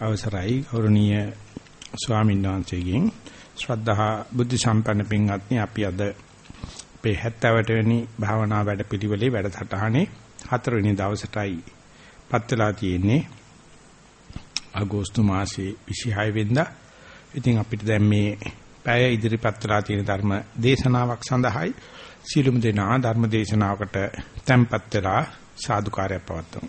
අවසරයි ගෞරවනීය ස්වාමීන් වහන්සේගෙන් ශ්‍රද්ධා බුද්ධ සම්පන්න පින්වත්නි අපි අද අපේ 70 වෙනි භාවනා වැඩපිළිවෙලේ වැඩසටහනේ හතරවෙනි දවසටයි පත් වෙලා තියෙන්නේ අගෝස්තු මාසයේ 26 වෙනිදා. ඉතින් අපිට දැන් මේ පැය ඉදිරිපත් වෙලා තියෙන ධර්ම දේශනාවක් සඳහායි සීලුම දෙනා ධර්ම දේශනාවකට tempත් වෙලා සාදුකාරය පවත්වමු.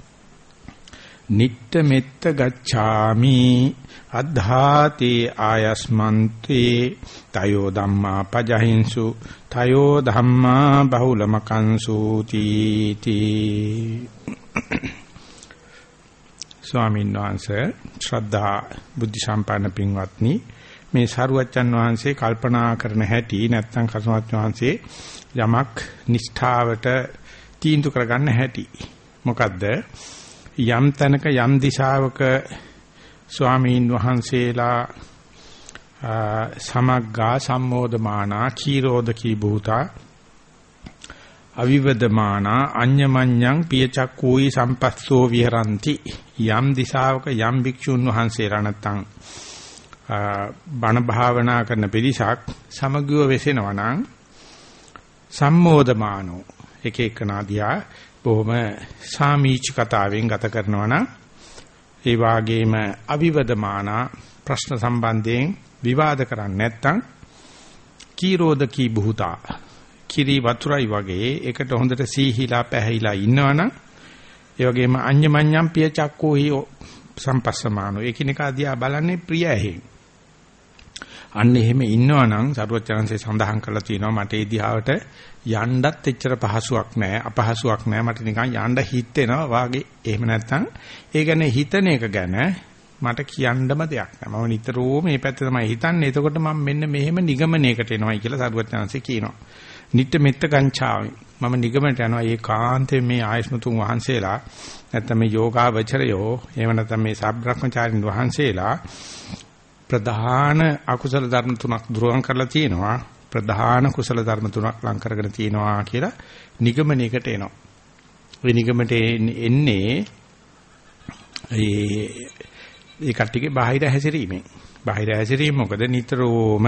නිට්ඨ මෙත්ත ගච්ඡාමි අද්ධාතේ ආයස්මන්තේ තයෝ ධම්මා පජහින්සු තයෝ ධම්මා බහුලමකංසු තීති ස්වාමීන් වහන්සේ ශ්‍රද්ධා බුද්ධ සම්පන්න පින්වත්නි මේ සරුවච්චන් වහන්සේ කල්පනා කරන හැටි නැත්නම් කසමත් වහන්සේ යමක් නිෂ්ඨාවට තීන්දුව කරගන්න හැටි. මොකද්ද? යම් තැනක යම් දිශාවක ස්වාමීන් වහන්සේලා සමග්ගා සම්මෝධමානා කීරෝධකී භූතා අවිවදමානා අඤ්ඤමඤ්ඤං පියචක්කූයි සම්පස්සෝ විහරಂತಿ යම් දිශාවක යම් භික්ෂුන් වහන්සේලා නැත්තම් බණ භාවනා කරන පිරිසක් සමගිව වෙසෙනවා නම් සම්මෝධමානෝ එක එක නාදියා බොහොම සාමීච කතාවෙන් ගත කරනවා නම් ඒ වාගේම අවිවදමානා ප්‍රශ්න සම්බන්ධයෙන් විවාද කරන්නේ නැත්නම් කීරෝධකී බුතා කිරි වතුරයි වගේ එකට හොඳට සීහිලා පැහැහිලා ඉන්නවනම් ඒ වගේම අඤ්ඤමඤ්ඤම් පිය චක්කෝ හි සම්පස්සමානෝ ඒකිනෙකා දිහා බලන්නේ ප්‍රිය ඇහි අන්න එහෙම ඉන්නවනම් සරුවචනන්සේ සඳහන් කරලා තියෙනවා මට ඒ දිහාවට යන්නත් එච්චර පහසුවක් නැහැ අපහසුවක් නැහැ මට නිකන් යන්න හිතෙනවා වාගේ. එහෙම නැත්නම් ඒ ගැන හිතන එක ගැන මට කියන්නම දෙයක් නැහැ මම නිතරම මේ පැත්ත තමයි හිතන්නේ. එතකොට මම මෙන්න මෙහෙම නිගමනයකට එනවායි කියලා සරුවචනන්සේ කියනවා. නිත්‍ය මෙත්ත ගංචාවි මම නිගමනට යනවා. ඒ කාන්තේ මේ ආයස්මතුන් වහන්සේලා නැත්නම් මේ යෝගාවචරයෝ එහෙම නැත්නම් මේ සබ්‍රහ්මචාරින් වහන්සේලා ප්‍රධාන අකුසල ධර්ම තුනක් දුරවන් කරලා තියෙනවා ප්‍රධාන කුසල ධර්ම තුනක් ලං කරගෙන තියෙනවා කියලා නිගමනයකට එනවා. ওই නිගමනට එන්නේ ඒ ඒ කට්ටියගේ බාහිර හැසිරීමෙන්. බාහිර හැසිරීම මොකද නිතරම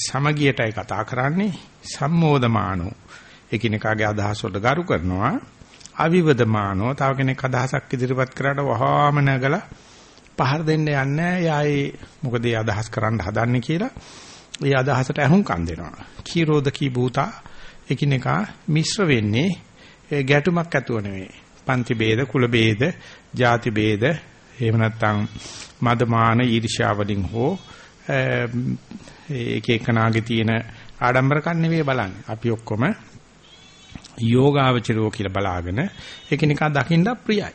සමගියටයි කතා කරන්නේ සම්මෝධමානෝ. එකිනෙකාගේ අදහස් වලට ගරු කරනවා. අවිවදමානෝ තව කෙනෙක් අදහසක් ඉදිරිපත් කරාට වහාම නැගලා පහර දෙන්න යන්නේ එයා මොකද ඒ අදහස් කරන්න හදන්නේ කියලා. ඒ අදහසට ඇහුම්කන් දෙනවා. කීරෝධකී භූතා එකිනෙකා මිශ්‍ර වෙන්නේ ගැටුමක් ඇතුව නෙවෙයි. පන්ති ભેද, කුල ભેද, ಜಾති ભેද, එහෙම නැත්නම් මදමාන ඊර්ෂ්‍යාවලින් හෝ ඒක එකනාගේ තියෙන ආඩම්බරකම් නෙවෙයි බලන්නේ. අපි ඔක්කොම යෝගාවචරෝ කියලා බලාගෙන එකිනෙකා දකින්න ප්‍රියයි.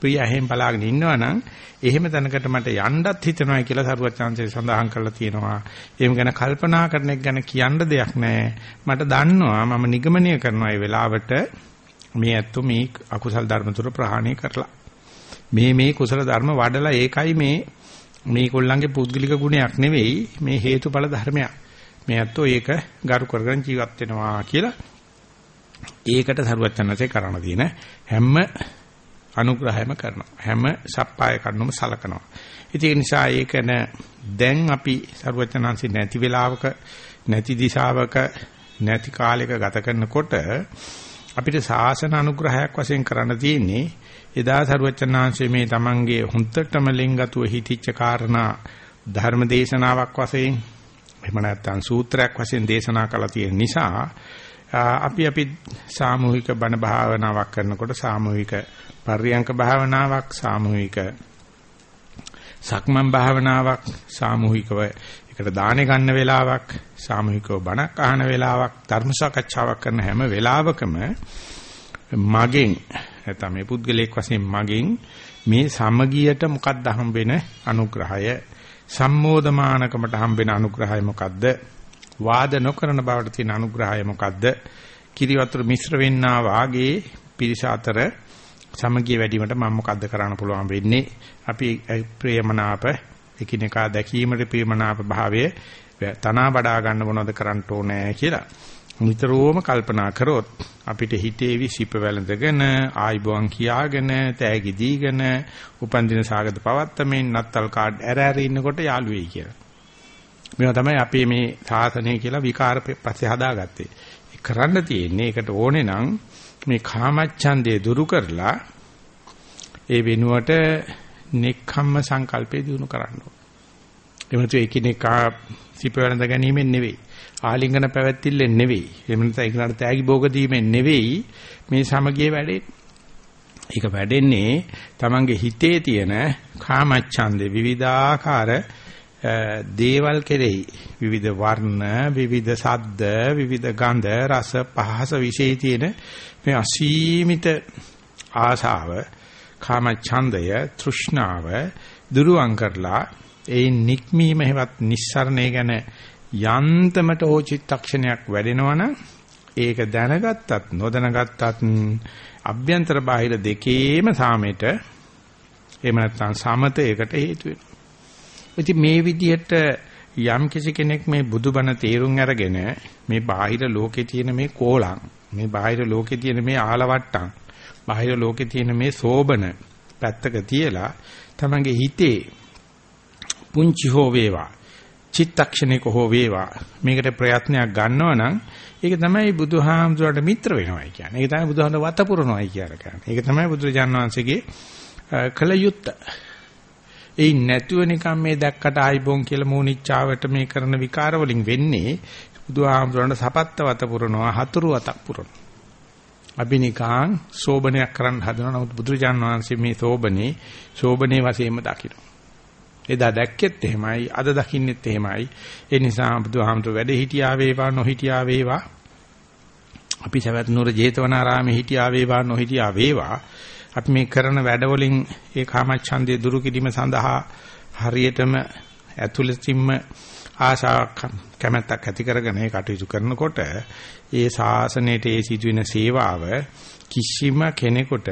ප්‍රිය ඇහෙන් බලාගෙන ඉන්නවනම් එහෙම තැනකට මට යන්නත් හිතනවා කියලා සරුවත් chance සඳහන් කරලා තියෙනවා. එහෙම ගැන කල්පනා කරන එක ගැන කියන්න දෙයක් නැහැ. මට දන්නවා මම නිගමනය කරනවා ඒ වෙලාවට මේ ඇත්තු මේ අකුසල් ධර්ම තුර ප්‍රහාණය කරලා. මේ මේ කුසල ධර්ම වඩලා ඒකයි මේ මේගොල්ලන්ගේ පුද්ගලික ගුණයක් නෙවෙයි මේ හේතුඵල ධර්මයක්. මේ ඇත්තෝ ඒක ගරු කරගෙන ජීවත් වෙනවා කියලා ඒකට සරුවත් chance කරණ තියෙන හැම අනුග්‍රහයම කරනවා. හැම සප්පාය කරුණම සලකනවා. ඉතින් ඒ නිසා ඒකන දැන් අපි ਸਰවචනansi නැති වෙලාවක නැති දිශාවක නැති කාලයක ගත කරනකොට අපිට සාසන අනුග්‍රහයක් වශයෙන් කරන්න තියෙන්නේ එදා ਸਰවචනansi මේ Tamange හොන්තටම ලින්ගතුව හිතිච්ච කාරණා ධර්ම දේශනාවක් වශයෙන් එහෙම නැත්නම් සූත්‍රයක් වශයෙන් දේශනා කළා තියෙන නිසා අපි අපි සාමූහික බණ භාවනාවක් කරනකොට සාමූහික පර්යංක භාවනාවක් සාමූහික සක්මන් භාවනාවක් සාමූහිකව එකට දාන ගන්න වෙලාවක් සාමූහිකව බණක් අහන වෙලාවක් ධර්ම සාකච්ඡාවක් කරන හැම වෙලාවකම මගෙන් නැත්නම් මේ පුද්ගලයෙක් වශයෙන් මගෙන් මේ සමගියට මොකක්ද හම්බෙන අනුග්‍රහය? සම්මෝධමානකමට හම්බෙන අනුග්‍රහය මොකද්ද? වාද නොකරන බවට තියෙන අනුග්‍රහය මොකද්ද? කිරි වතුර මිශ්‍ර වෙන්නා වාගේ පිරිස අතර සමගිය වැඩිවීමට මම මොකද්ද කරන්න පුළුවන් වෙන්නේ? අපි ප්‍රේමනාප එකිනෙකා දැකීමට ප්‍රේමනාප භාවය තනවා වඩා ගන්න මොනවද කරන්න ඕනේ කියලා. නිතරම කල්පනා කරොත් අපිට හිතේවි සිප වැළඳගෙන ආයිබෝන් කියාගෙන තෑගි දීගෙන උපන්දින සාගත පවත්තමින් නත්තල් කාඩ් ඇර ඇර ඉන්නකොට යාළු වෙයි කියලා. මේවා තමයි අපි මේ සාසනය කියලා විකාර පස්සේ හදාගත්තේ. කරන්න තියෙන්නේ ඒකට ඕනේ නම් මේ කාමච්ඡන්දේ දුරු කරලා ඒ වෙනුවට නෙක්ඛම්ම සංකල්පේ දිනු කරන්න ඕනේ. එමුතු එකිනෙකා සිප වැළඳ ගැනීමෙන් නෙවෙයි. ආලිංගන පැවැත්තිල්ලෙන් නෙවෙයි. එහෙම නැත්නම් ඒකට තෑගි භෝග දීමෙන් නෙවෙයි මේ සමගිය වැඩේ. ඒක වැඩෙන්නේ Tamange හිතේ තියෙන කාමච්ඡන්දේ විවිධාකාර දේවල් කෙරෙහි විවිධ වර්ණ විවිධ සද්ද විවිධ ගන්ධ රස පහස વિશે තියෙන මේ අසීමිත ආශාව කාම ඡන්දය තෘෂ්ණාව දුරුවන් කරලා ඒ නික්මීම හැවත් නිස්සරණය ගැන යන්තමට හෝ චිත්තක්ෂණයක් වැඩෙනවනම් ඒක දැනගත්තත් නොදැනගත්තත් අභ්‍යන්තර බාහිර දෙකේම සාමෙට එහෙම නැත්නම් සමතයකට හේතු වෙනවා. ඉතින් මේ විදිහට යම් කිසි කෙනෙක් මේ බුදුබණ තේරුම් අරගෙන මේ බාහිර ලෝකේ තියෙන මේ කෝලං මේ බාහිර ලෝකේ තියෙන මේ ආලවට්ටම් බාහිර ලෝකේ තියෙන මේ සෝබන පැත්තක තියලා තමන්ගේ හිතේ පුංචි හෝ වේවා චිත්තක්ෂණයක හෝ වේවා මේකට ප්‍රයත්නයක් ගන්නවා නම් ඒක තමයි බුදුහාමුදුරට මිත්‍ර වෙනවයි කියන්නේ. ඒක තමයි බුදුහාමුදුර වත පුරනවයි කියලා කියන්නේ. ඒක තමයි බුදුරජාණන් වහන්සේගේ කල යුත්තේ. ඒ නැතුව නිකන් මේ දැක්කට ආයිබෝන් කියලා මූනිච්චාවට මේ කරන විකාර වලින් වෙන්නේ බුදුහාමුදුරන්ට සපත්ත වත පුරනවා හතුරු වතක් පුරනවා. අපි නිකන් සෝබනයක් කරන්න හදනවා නමුත් බුදුරජාණන් වහන්සේ මේ සෝබනේ සෝබනේ වශයෙන්ම දකින්න. එදා දැක්කෙත් එහෙමයි අද දකින්නෙත් එහෙමයි. ඒ නිසා බුදුහාමුදුර වැඩ හිටියා වේවා නොහිටියා වේවා අපි සවැත් නුර ජේතවනාරාමේ හිටියා වේවා නොහිටියා වේවා අපි මේ කරන වැඩවලින් ඒ කාමච්ඡන්දය දුරු කිරීම සඳහා හරියටම ඇතුළතින්ම ආශාවක් කැමැත්තක් ඇති කරගෙන ඒ කටයුතු කරනකොට ඒ ශාසනයේ ඒ සිදුවෙන සේවාව කිසිම කෙනෙකුට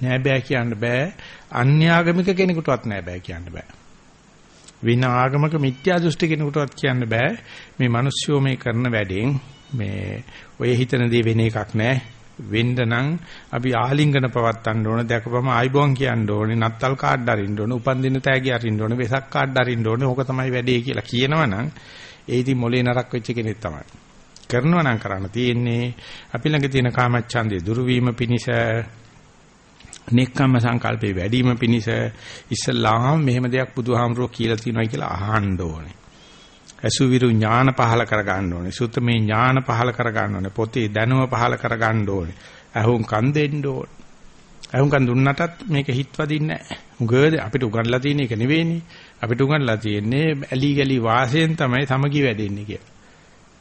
නෑ බෑ කියන්න බෑ. අන්‍යාගමික කෙනෙකුටවත් නෑ බෑ කියන්න බෑ. වින ආගමක මිත්‍යා දෘෂ්ටි කෙනෙකුටවත් කියන්න බෑ. මේ මිනිස්සුෝ මේ කරන වැඩෙන් මේ ඔය හිතන දේ වෙන එකක් නෑ. වෙන්න නම් අපි ආලිංගන පවත්තන්න ඕන දැකපම ආයිබෝන් කියන්න ඕනේ නත්තල් කාඩ් අරින්න ඕනේ උපන්දින තෑගි අරින්න ඕනේ වෙසක් කාඩ් අරින්න ඕනේ ඕක තමයි වැඩේ කියලා කියනවනම් ඒ ඉතින් මොලේ නරක් වෙච්ච කෙනෙක් තමයි. කරනවා නම් කරන්න තියෙන්නේ අපි ළඟ තියෙන කාමච්ඡන්දේ දුරු වීම පිණිස නෙක්ඛම්ම සංකල්පේ වැඩි වීම පිණිස ඉස්සල්ලාම මෙහෙම දෙයක් බුදුහාමුදුරුවෝ කියලා තියෙනවා කියලා අහන්න ඕනේ. අසුවිරු ඥාන පහල කර ගන්න ඕනේ. සුත්තමේ ඥාන පහල කර ගන්න ඕනේ. පොතේ දැනුම පහල කර ගන්න ඕනේ. අහුන් කන් දෙන්න ඕනේ. අහුන් කන් දුන්නටත් මේක හිට වදින්නේ නැහැ. උගද අපිට උගන්ලා තියෙන එක නෙවෙයිනේ. අපිට උගන්ලා තියෙන්නේ ඇලි ගලි වාසයෙන් තමයි සමගි වැඩෙන්නේ කියලා.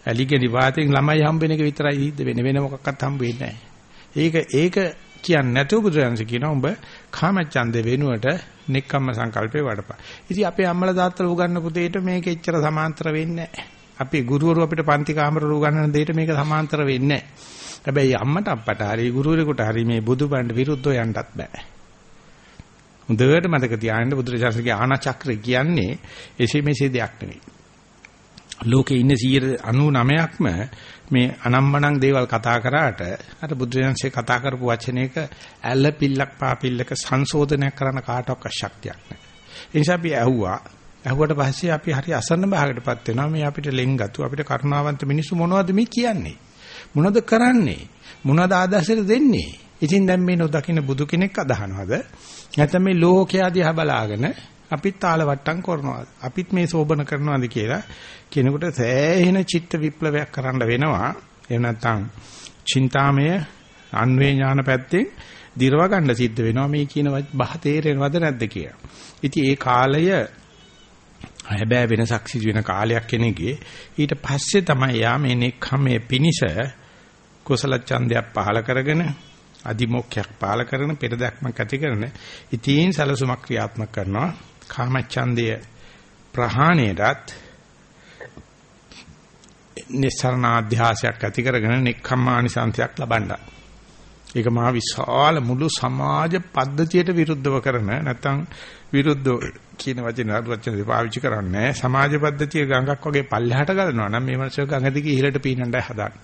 ඇලි ගලි වාතෙන් ළමයි හම්බෙන එක විතරයි හිද්ද වෙන්නේ. වෙන මොකක්වත් හම්බ වෙන්නේ නැහැ. ඒක ඒක කියන්නේ නැතුව බුදුරජාණන් කියනවා උඹ කාමච්ඡන්දේ වෙනුවට නෙක්කම්ම සංකල්පේ වඩපන්. ඉතින් අපේ අම්මලා තාත්තලා උගන්වපු දෙයට මේක එච්චර සමාන්තර වෙන්නේ නැහැ. අපේ ගුරුවරු අපිට පන්ති කාමරවල උගන්වන දෙයට මේක සමාන්තර වෙන්නේ නැහැ. හැබැයි අම්මට අප්පට හරි ගුරුවරයෙකුට හරි මේ බුදුබණ්ඩ විරුද්ධව යන්නත් බෑ. හොඳට මතක තියාගන්න බුදුරජාණන්ගේ ආනාචක්‍රය කියන්නේ එසේ මෙසේ දෙයක් නෙවෙයි. ලෝකේ ඉන්න 99%ක්ම මේ අනම්මනම් දේවල් කතා කරාට අර බුදුරජාන්සේ කතා කරපු වචනයක ඇල්ල පිල්ලක් පාපිල්ලක සංශෝධනයක් කරන්න කාටවත් ශක්තියක් නැහැ. ඒ නිසා අපි ඇහුවා. ඇහුවට පස්සේ අපි හරි අසන්න භාගයටපත් වෙනවා. මේ අපිට ලෙන්ගතු අපිට කරුණාවන්ත මිනිස්සු මොනවද මේ කියන්නේ? මොනවද කරන්නේ? මොනවද ආදර්ශයට දෙන්නේ? ඉතින් දැන් මේ නොදකින්න බුදු කෙනෙක් අදහනවද? නැත්නම් මේ ලෝකයා දිහා බලාගෙන අපිත් තාලවට්ටම් කරනවාද? අපිත් මේ සෝබන කරනවාද කියලා කෙනෙකුට සෑහෙන චිත්ත විප්ලවයක් කරන්න වෙනවා. එහෙම නැත්නම් චින්තාමය අන්වේ ඥාන පැත්තෙන් දිරව ගන්න සිද්ධ වෙනවා මේ කියන බහ තේරෙනවද නැද්ද කියලා. ඉතින් ඒ කාලය හැබැයි වෙනසක් සිදු වෙන කාලයක් කෙනෙක්ගේ ඊට පස්සේ තමයි යා මේ නෙක්ඛමයේ පිනිස කුසල ඡන්දයක් පහල කරගෙන අදිමොක්ඛයක් පහල කරන පෙරදක්මක් ඇති කරන ඉතින් සලසුමක් ක්‍රියාත්මක කරනවා කාමච්ඡන්දය ප්‍රහාණයටත් නිස්සරණාධ්‍යාසයක් ඇති කරගෙන නෙක්ඛම්මානිසංසයක් ලබන්න. ඒක මහා විශාල මුළු සමාජ පද්ධතියට විරුද්ධව කරන නැත්නම් විරුද්ධ කියන වචන වචන පාවිච්චි කරන්නේ සමාජ පද්ධතිය ගඟක් වගේ පල්ලෙහාට ගලනවා නම් මේ මිනිස්සු ගඟ දිගේ ඉහළට පීනන්නයි හදාන්නේ.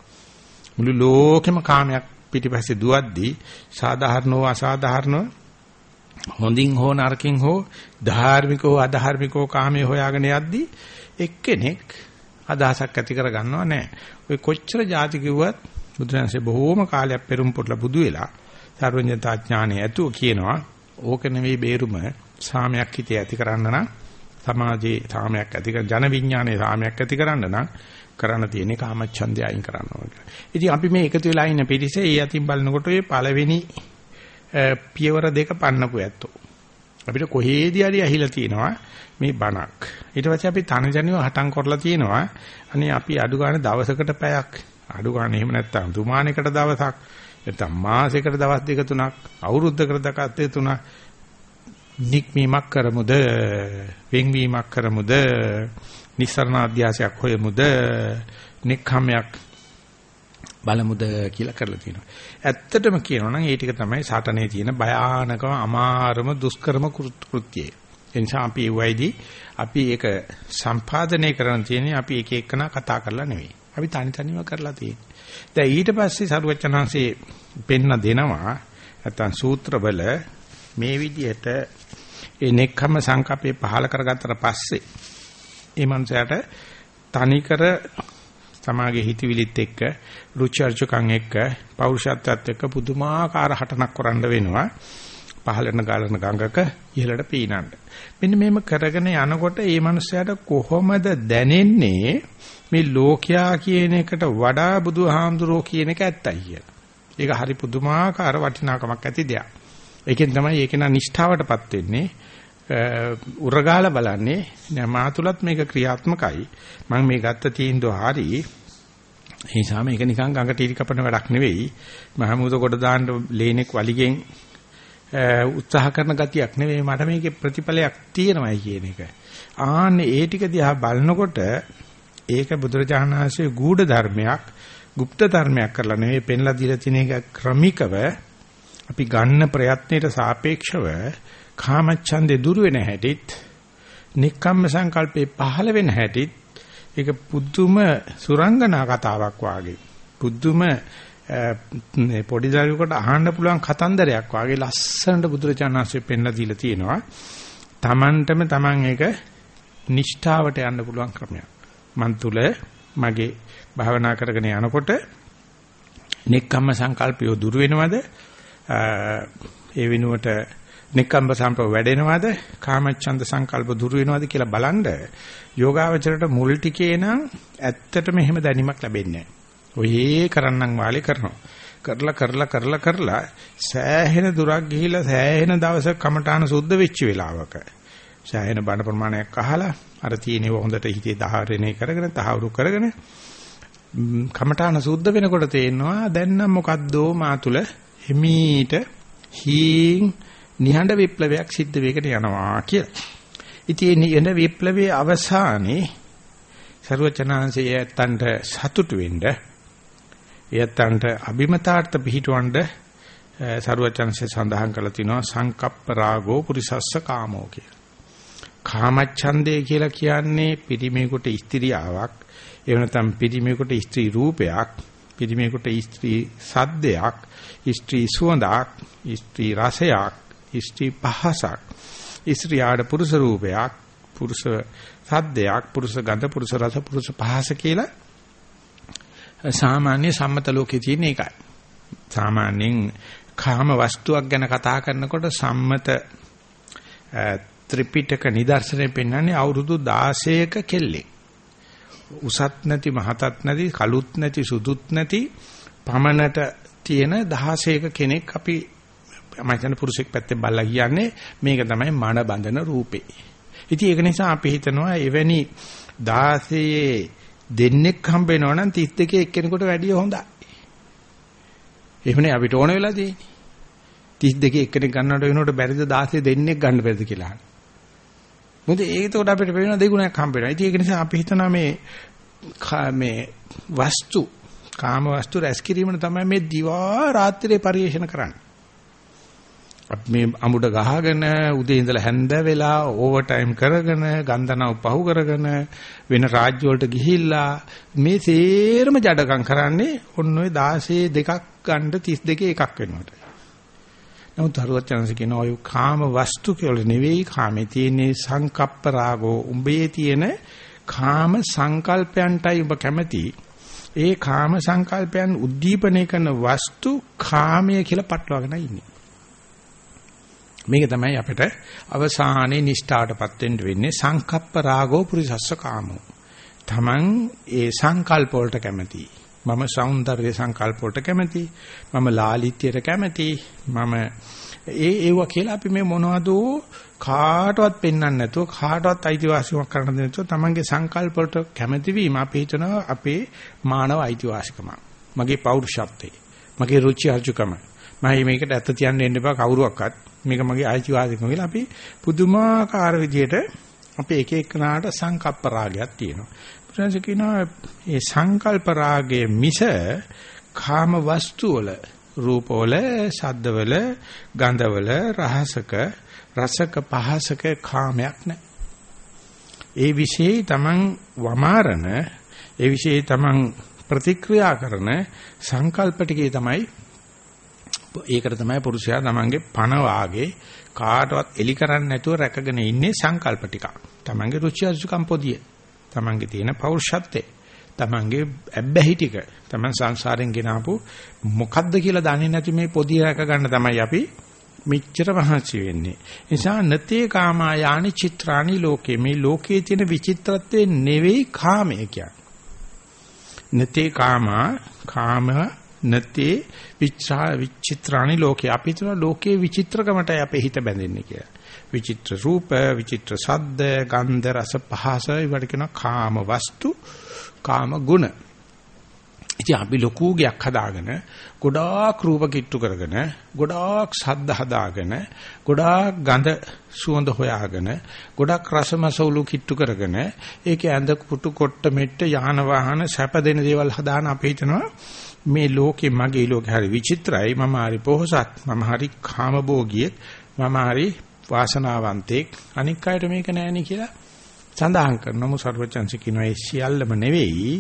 මුළු ලෝකෙම කාමයක් පිටිපස්සේ දුවද්දී සාධාරණව අසාධාරණව හොඳින් හෝ නරකින් හෝ ධාර්මිකව අධාර්මිකව කාමයේ හොයාගෙන යද්දී එක්කෙනෙක් අදහසක් ඇති කර ගන්නව නැහැ. ඔය කොච්චර જાති කිව්වත් බුදුරජාණන්සේ බොහෝම කාලයක් පෙරම් පොట్ల බුදු වෙලා සර්වඥතා ඥාණය ඇතුව කියනවා ඕක නෙවෙයි බේරුම සාමයක් හිතේ ඇති කරන්න නම් සමාජයේ සාමයක් ඇති කර ජන විඥානයේ සාමයක් ඇති කරන්න නම් කරන්න තියෙන්නේ කාමච්ඡන්දය අයින් කරන්න ඕනේ. ඉතින් අපි මේ එකතු වෙලා ඉන්න පිරිසේ ඒ අතින් බලනකොට මේ පළවෙනි පියවර දෙක පන්නපු ඇත්තෝ. අපිට කොහේදී හරි ඇහිලා තියෙනවා මේ බණක්. ඊට පස්සේ අපි තනජනිව හටම් කරලා තියෙනවා. අනේ අපි අඩු ගන්න දවසකට පැයක්. අඩු ගන්න එහෙම නැත්තම් තුමානයකට දවසක්. නැත්තම් මාසයකට දවස් දෙක තුනක්. අවුරුද්දකට දවස් දෙක තුනක්. නික්මීමක් කරමුද? වෙන්වීමක් කරමුද? නිස්සරණ අධ්‍යාසයක් හොයමුද? නික්ඛම්යක් බලමුද කියලා කරලා තියෙනවා. ඇත්තටම කියනවා නම් ඒ ටික තමයි සාටනේ තියෙන භයානකම අමාරුම දුෂ්කරම කෘත්‍යය. ඒ නිසා අපි ඒ වයිදී අපි ඒක සම්පාදනය කරන්න තියෙන්නේ අපි එක එකනා කතා කරලා නෙවෙයි. අපි තනි තනිව කරලා තියෙන්නේ. දැන් ඊට පස්සේ සරුවචනහන්සේ පෙන්න දෙනවා නැත්තම් සූත්‍රවල මේ විදිහට ඒ නෙක්ඛම සංකප්පේ පහල කරගත්තට පස්සේ ඒ මනුස්සයාට තනිකර සමාගේ හිතවිලිත් එක්ක රුචි අරුචිකම් එක්ක පෞරුෂත්වයත් එක්ක පුදුමාකාර හටනක් කරන්න වෙනවා පහළන ගලන ගඟක ඉහළට පීනන්න. මෙන්න මේම කරගෙන යනකොට මේ මනුස්සයාට කොහොමද දැනෙන්නේ මේ ලෝකයා කියන එකට වඩා බුදුහාමුදුරෝ කියන එක ඇත්තයි කියලා. ඒක හරි පුදුමාකාර වටිනාකමක් ඇති දෙයක්. ඒකෙන් තමයි ඒක නා නිෂ්ඨාවටපත් වෙන්නේ. උරගාලා බලන්නේ නෑ මා තුලත් මේක ක්‍රියාත්මකයි. මම මේ ගත්ත තීන්දුව හරි. ඒ නිසා මේක නිකන් ගඟට ඉරි කපන වැඩක් නෙවෙයි. මහමුද කොට දාන්න ලේනෙක් වලිගෙන් උත්සාහ කරන ගතියක් නෙවෙයි මට මේකේ ප්‍රතිඵලයක් තියෙනවයි කියන එක. ආන්නේ ඒ ටික දිහා බලනකොට ඒක බුදුරජාණන් වහන්සේ ගූඪ ධර්මයක්, গুপ্ত ධර්මයක් කරලා නෙවෙයි පෙන්ලා දීලා තියෙන එක ක්‍රමිකව අපි ගන්න ප්‍රයත්නයට සාපේක්ෂව කාමච්ඡන්දේ දුරු වෙන හැටිත්, නික්කම්ම සංකල්පේ පහළ වෙන හැටිත් ඒක පුදුම සුරංගනා කතාවක් වාගේ. පුදුම පොඩි දරුවෙකුට අහන්න පුළුවන් කතන්දරයක් වාගේ ලස්සනට බුදුරජාණන් වහන්සේ පෙන්ලා දීලා තියෙනවා. Tamanටම Taman ඒක නිෂ්ඨාවට යන්න පුළුවන් ක්‍රමයක්. මන් තුල මගේ භාවනා කරගෙන යනකොට නෙක්ඛම්ම සංකල්පය දුර වෙනවද? ඒ වෙනුවට නෙක්ඛම්ම සංකල්ප වැඩෙනවද? කාමච්ඡන්ද සංකල්ප දුර වෙනවද කියලා බලනද යෝගාවචරයට මුල් ටිකේ නම් ඇත්තටම එහෙම දැනීමක් ලැබෙන්නේ නැහැ. ඔයේ කරන්නම් වාලේ කරනවා. කරලා කරලා කරලා කරලා සෑහෙන දුරක් ගිහිලා සෑහෙන දවසක කමඨාන සුද්ධ වෙච්ච වෙලාවක සෑහෙන බණ ප්‍රමාණයක් අහලා අර තියෙනව හොඳට හිතේ ධාරණය කරගෙන තහවුරු කරගෙන කමඨාන සුද්ධ වෙනකොට තේනවා දැන් නම් මොකද්දෝ මා තුල හිමීට හීන් නිහඬ විප්ලවයක් සිද්ධ වෙකට යනවා කියලා. ඉතින් මේ එන විප්ලවයේ අවසානයේ ਸਰවචනාංශයේ ඇත්තන්ට සතුටු වෙන්න ඇත්තන්ට අභිමතාර්ථ පිහිටවන්න ਸਰවචනංශය සඳහන් කරලා තිනවා සංකප්ප රාගෝ පුරිසස්ස කාමෝ කියලා. කාමච්ඡන්දේ කියලා කියන්නේ පිරිමේකට ස්ත්‍රියාවක් එහෙම නැත්නම් පිරිමේකට ස්ත්‍රී රූපයක් පිරිමේකට ස්ත්‍රී සද්දයක් ස්ත්‍රී සුවඳක් ස්ත්‍රී රසයක් ස්ත්‍රී පහසක් ස්ත්‍රියාට පුරුෂ රූපයක් පුරුෂ සද්දයක් පුරුෂ ගන්ධ පුරුෂ රස පුරුෂ පහස කියලා සාමාන්‍ය සම්මත ලෝකේ තියෙන එකයි සාමාන්‍යයෙන් කාම වස්තුවක් ගැන කතා කරනකොට සම්මත ත්‍රිපිටක නිදර්ශනය පෙන්වන්නේ අවුරුදු 16ක කෙල්ලෙක්. උසත් නැති මහතත් නැති කළුත් නැති සුදුත් නැති පමණට තියෙන 16ක කෙනෙක් අපි මම හිතන පුරුෂෙක් පැත්තෙන් බලලා කියන්නේ මේක තමයි මන බඳන රූපේ. ඉතින් ඒක නිසා අපි හිතනවා එවැනි 16 දෙන්නෙක් හම්බ වෙනවා නම් 32 එක්කෙනෙකුට වැඩිය හොඳයි. එහෙමනේ අපිට ඕන වෙලා තියෙන්නේ. 32 එක්කෙනෙක් ගන්නවට වෙනකොට බැරිද 16 දෙන්නෙක් ගන්න බැරිද කියලා. මොකද ඒකට අපිට පේන දෙගුණයක් හම්බ වෙනවා. ඉතින් ඒක නිසා අපි හිතනවා මේ මේ වස්තු කාම වස්තු රැස් කිරීමන තමයි මේ දිවා රාත්‍රියේ පරිේෂණ කරන්නේ. අපි මේ අමුඩ ගහගෙන උදේ ඉඳලා හැන්ද වෙලා ඕවර් ටයිම් කරගෙන ගන්දනව පහු කරගෙන වෙන රාජ්‍ය වලට ගිහිල්ලා මේ සේරම ජඩකම් කරන්නේ ඔන්න ඔය 16 දෙකක් ගන්න 32 එකක් වෙනවට. නමුත් හරුවත් chance කියන ඔය කාම වස්තු කියලා නෙවෙයි කාමේ තියෙන්නේ සංකප්ප රාගෝ උඹේ තියෙන කාම සංකල්පයන්ටයි ඔබ කැමති. ඒ කාම සංකල්පයන් උද්දීපනය කරන වස්තු කාමය කියලා පටලවාගෙන ඉන්නේ. මේක තමයි අපිට අවසානයේ නිෂ්ඨාටපත් වෙන්න වෙන්නේ සංකප්ප රාගෝ පුරිසස්ස කාමෝ. Taman ඒ සංකල්ප වලට කැමතියි. මම సౌందර්ය සංකල්ප වලට කැමතියි. මම ලාලිත්‍යයට කැමතියි. මම ඒ ඒව කියලා අපි මේ මොනවද කාටවත් පෙන්වන්න නැතුව කාටවත් අයිතිවාසිකමක් කරන්න දෙන්නේ නැතුව තමන්ගේ සංකල්ප වලට කැමති වීම අපි හිතනවා අපේ මානව අයිතිවාසිකම. මගේ පෞරුෂත්වය. මගේ රුචි අරුචිකම. මම මේකට ඇත්ත තියන්න එන්න එපා කවුරුවක්වත්. මේක මගේ ආයිතිවාසිකම කියලා අපි පුදුමාකාර විදියට අපි එක එකනාට සංකප්ප රාගයක් තියෙනවා. පුරාංශ කියනවා මේ සංකල්ප රාගයේ මිස කාම වස්තු වල රූපවල ශබ්දවල ගන්ධවල රහසක රසක පහසක කාමයක් නැහැ. ඒ વિશે තමන් වමාරන ඒ વિશે තමන් ප්‍රතික්‍රියා කරන සංකල්ප ටිකේ තමයි ඒකට තමයි පුරුෂයා තමන්ගේ පණ වාගේ කාටවත් එලි කරන්නේ නැතුව රැකගෙන ඉන්නේ සංකල්ප ටික. තමන්ගේ රුචි අරුචිකම් පොදිය. තමන්ගේ තියෙන පෞරුෂත්වය. තමන්ගේ ඇබ්බැහි ටික තමන් සංසාරෙන් ගෙනාපු මොකද්ද කියලා දන්නේ නැති මේ පොදිය රැක ගන්න තමයි අපි මෙච්චර මහන්සි වෙන්නේ. නිසා නතේ කාමා යානි චිත්‍රානි ලෝකේ මේ ලෝකයේ තියෙන විචිත්‍රත්වයේ නෙවෙයි කාමය කියන්නේ. නතේ කාමා කාම නතේ විචා විචිත්‍රානි ලෝකේ අපි තුන ලෝකේ විචිත්‍රකමටයි අපේ හිත බැඳෙන්නේ කියලා. විචිත්‍ර රූප, විචිත්‍ර ශබ්ද, ගන්ධ, රස, පහස ඒවට කියන කාම වස්තු, කාම ගුණ. ඉතින් අපි ලොකු ගයක් හදාගෙන ගොඩාක් රූප කිට්ටු කරගෙන ගොඩාක් ශබ්ද හදාගෙන ගොඩාක් ගඳ සුවඳ හොයාගෙන ගොඩාක් රසමසවුලු කිට්ටු කරගෙන ඒකේ ඇඳ කුටු කොට්ට මෙට්ට යාන වාහන සැප දෙන දේවල් හදාන අපි හිතනවා මේ ලෝකේ මගේ ලෝකේ හරි විචිත්‍රයි. මම හරි පොහසත්. මම හරි කාමභෝගියෙක්. මම හරි වාසනාවන්තෙක් අනික් අයට මේක නෑනේ කියලා සඳහන් කරනමු සර්වචන්ස කියනවා ඒ සියල්ලම නෙවෙයි.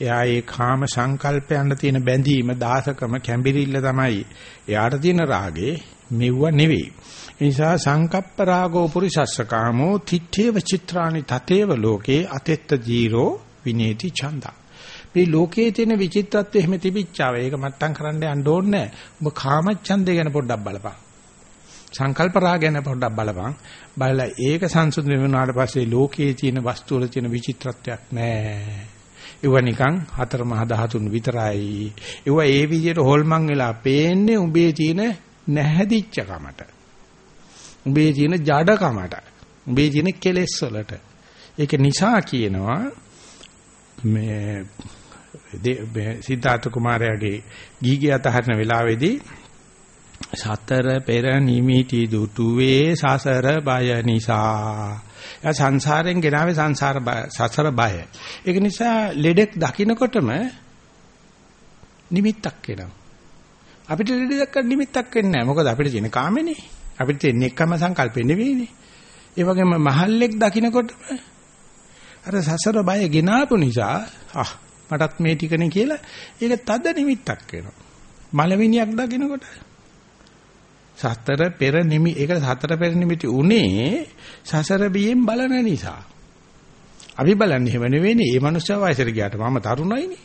එයා ඒ කාම සංකල්පයන් තියෙන බැඳීම දාසකම කැඹිරිල්ල තමයි එයාට තියෙන රාගේ මෙව්ව නෙවෙයි. ඒ නිසා සංකප්ප රාගෝ පුරිසස්ස කාමෝ තිත්තේව චිත්‍රානි තතේව ලෝකේ අතෙත්ත ජීරෝ විනේති ඡන්දා. මේ ලෝකයේ තියෙන විචිත්‍රත්වය එහෙම තිබිච්චාව ඒක මට්ටම් කරන්න යන්න ඕනේ නැහැ ඔබ කාමච්ඡන්දය ගැන පොඩ්ඩක් බලපන් සංකල්ප රාග ගැන පොඩ්ඩක් බලපන්. බලලා ඒක සංසුන්දන වුණාට පස්සේ ලෝකයේ තියෙන වස්තු වල තියෙන විචිත්‍රත්වයක් නැහැ. ඒව නිකන් හතර මහ ධාතුන් විතරයි. ඒව ඒ විදිහට හොල්මන් වෙලා පේන්නේ උඹේ තියෙන නැහැදිච්ච කමට. උඹේ තියෙන ජඩ කමට. උඹේ තියෙන කෙලෙස් වලට. ඒක නිසා කියනවා මේ සිද්ධාර්ථ කුමාරයාගේ ගීගේ අතහරින වෙලාවේදී සතර පෙර නිමිති දුටුවේ සසර බය නිසා. යා සංසාරයෙන් ගෙනාවේ සංසාර බය සසර බය. ඒක නිසා ලෙඩෙක් දකින්නකොටම නිමිත්තක් එනවා. අපිට ලෙඩ දක්ක නිමිත්තක් වෙන්නේ නැහැ. මොකද අපිට තියෙන කාමෙනේ. අපිට තියෙන එකම සංකල්පෙ නෙවෙයිනේ. ඒ වගේම මහල්ලෙක් දකින්නකොටම අර සසර බය ගෙනාපු නිසා ආ මටත් මේ ටිකනේ කියලා ඒක තද නිමිත්තක් වෙනවා. මලවිනියක් දකින්නකොට සතර පෙර නිමි ඒක සතර පෙර නිමිති උනේ සසර බියෙන් බලන නිසා. අපි බලන්නේ එහෙම නෙවෙයිනේ. මේ මනුස්සයා වයසට ගියාට මම තරුණයිනේ.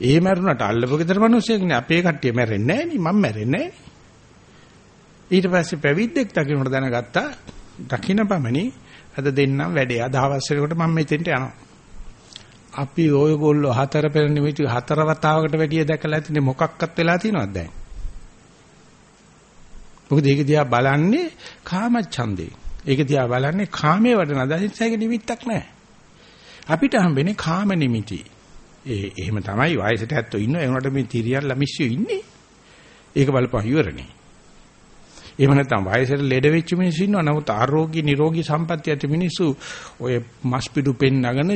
ඒ මරුණට අල්ලපු ගෙදර මිනිස්සෙක්නේ අපේ කට්ටිය මැරෙන්නේ නැහනේ. මම මැරෙන්නේ නැහනේ. ඊට පස්සේ පැවිද්දෙක් දකින්නට දැනගත්තා. දකින්න පමණි අද දෙන්නම් වැඩේ. අද හවසේකට මම මෙතෙන්ට යනවා. අපි ඔයගොල්ලෝ හතර පෙර නිමිති හතර වතාවකට වැඩිය දැකලා ඇතිනේ මොකක්වත් වෙලා තියෙනවද දැන්? මොකද ඒක දිහා බලන්නේ කාමච්ඡන්දේ. ඒක දිහා බලන්නේ කාමයේ වඩන අදහිතයක නිමිත්තක් නැහැ. අපිට හම්බෙන්නේ කාම නිමිති. ඒ එහෙම තමයි වයසට ඇත්තෝ ඉන්නවා. ඒ වුණාට මේ තිරියන් ළමිස්සු ඉන්නේ. ඒක බලපන් ඉවරනේ. එහෙම නැත්නම් වයසට ලෙඩ වෙච්ච මිනිස්සු ඉන්නවා. නමුත් ආරෝග්‍ය නිරෝගී සම්පත්‍ය ඇති මිනිස්සු ඔය මස්පිඩු පෙන්නගෙන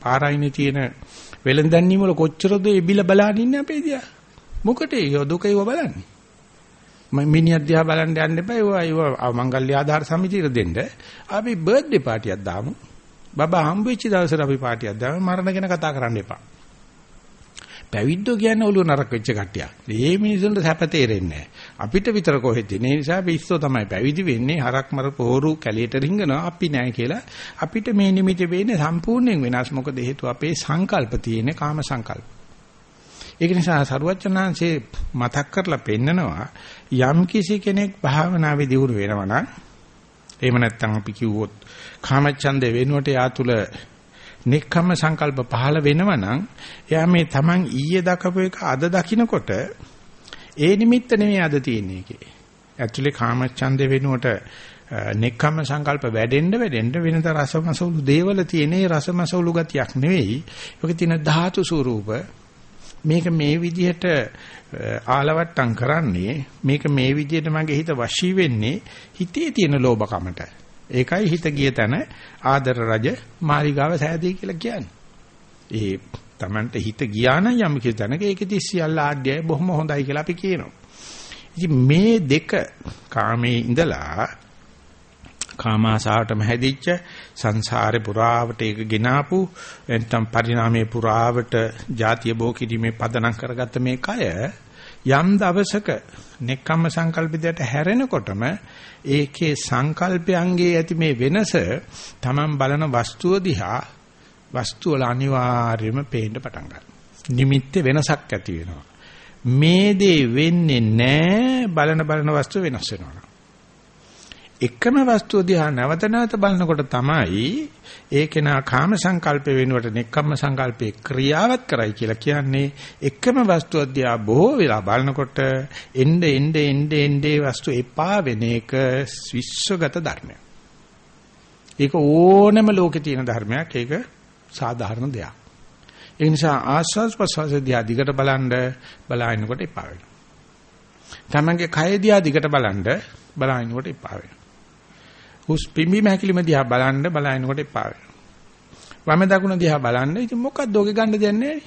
පාරයිනේ තියෙන වෙලඳන්නේ වල කොච්චරද එබිල බලන් ඉන්නේ අපේ දිහා. මොකටද ඒ දුක ඒව බලන්නේ? මම මිනිහා දිහා බලන්න යන්න එපා. ඒවා ඒවා මංගල්‍ය ආධාර සමිතියට දෙන්න. අපි බර්ත්ඩේ පාටියක් දාමු. බබා හම්බ වෙච්ච දවසට අපි පාටියක් දාමු. මරණ ගැන කතා කරන්න එපා. පැවිද්දෝ කියන්නේ ඔළුව නරක වෙච්ච කට්ටියක්. මේ මිනිසුන්ට සැප තේරෙන්නේ අපිට විතර කොහෙද? ඒ නිසා පිස්සෝ තමයි පැවිදි වෙන්නේ. හරක් මර පොහොරු කැලියට රිංගනවා අපි නෑ කියලා. අපිට මේ නිමිති වෙන්නේ සම්පූර්ණයෙන් වෙනස්. මොකද හේතුව අපේ සංකල්ප තියෙන්නේ කාම සංකල්ප. ඒක නිසා සරුවචනාංශේ මතක් කරලා පෙන්නනවා යම් කිසි කෙනෙක් භාවනාවේ දියුණු වෙනවා නම් එහෙම නැත්නම් අපි කිව්වොත් කාමච්ඡන්දේ වෙනුවට යා තුල නික්කම්ම සංකල්ප පහළ වෙනවා නම් එයා මේ Taman ඊයේ දකපු එක අද දකින්නකොට ඒ නිමිත්ත නෙමෙයි අද තියෙන්නේ ඒකේ. ඇක්චුලි කාමච්ඡන්දේ වෙනුවට නික්කම්ම සංකල්ප වැඩෙන්න වැඩෙන්න වෙනත රසමසවුළු දේවල තියෙන රසමසවුළු ගතියක් නෙවෙයි. ඒක තියෙන ධාතු ස්වරූප මේක මේ විදිහට ආලවට්ටම් කරන්නේ මේක මේ විදිහට මගේ හිත වශී වෙන්නේ හිතේ තියෙන ලෝභකමට. ඒකයි හිත ගිය තැන ආදර රජ මාලිගාව සෑදී කියලා කියන්නේ. ඒ Tamante හිත ගියා නම් යම් කිසි තැනක ඒකෙදි සියල්ල ආඩ්‍යය බොහොම හොඳයි කියලා අපි කියනවා. ඉතින් මේ දෙක කාමේ ඉඳලා කාමාසාවටම හැදිච්ච සංසාරේ පුරාවට ඒක ගෙනාපු නැත්නම් පරිණාමයේ පුරාවට ಜಾතිය බෝ කිරීමේ පදනම් කරගත්ත මේ කය යම් දවසක නෙක්ඛම්ම සංකල්පිතයට හැරෙනකොටම ඒකේ සංකල්පයන්ගේ ඇති මේ වෙනස Taman බලන වස්තුව දිහා වස්තුව වල අනිවාර්යයෙන්ම පේන්න පටන් ගන්නවා. නිමිත්ත වෙනසක් ඇති වෙනවා. මේ දේ වෙන්නේ නැහැ බලන බලන වස්තුව වෙනස් වෙනවා. එකම වස්තුව දිහා නැවත නැවත බලනකොට තමයි ඒකේනා කාම සංකල්ප වෙනුවට නෙක්කම්ම සංකල්පේ ක්‍රියාවත් කරයි කියලා කියන්නේ එකම වස්තුව දිහා බොහෝ වෙලා බලනකොට එnde එnde එnde එnde වස්තු එපා වෙන එක විශ්වගත ධර්මයක්. ඒක ඕනම ලෝකේ තියෙන ධර්මයක්. ඒක සාධාරණ දෙයක්. ඒ නිසා ආස්වාස් ප්‍රසවාස දිහා දිගට බලන්න බලනකොට එපා වෙනවා. තමන්ගේ කය දිහා දිගට බලන්න බලනකොට එපා වෙනවා. හුස් පිම්බීම හැකිලිම දිහා බලන්න බලනකොට එපා වෙනවා. වම දකුණ දිහා බලන්න ඉතින් මොකක්ද ඔගේ ගන්න දෙයක් නැහැ.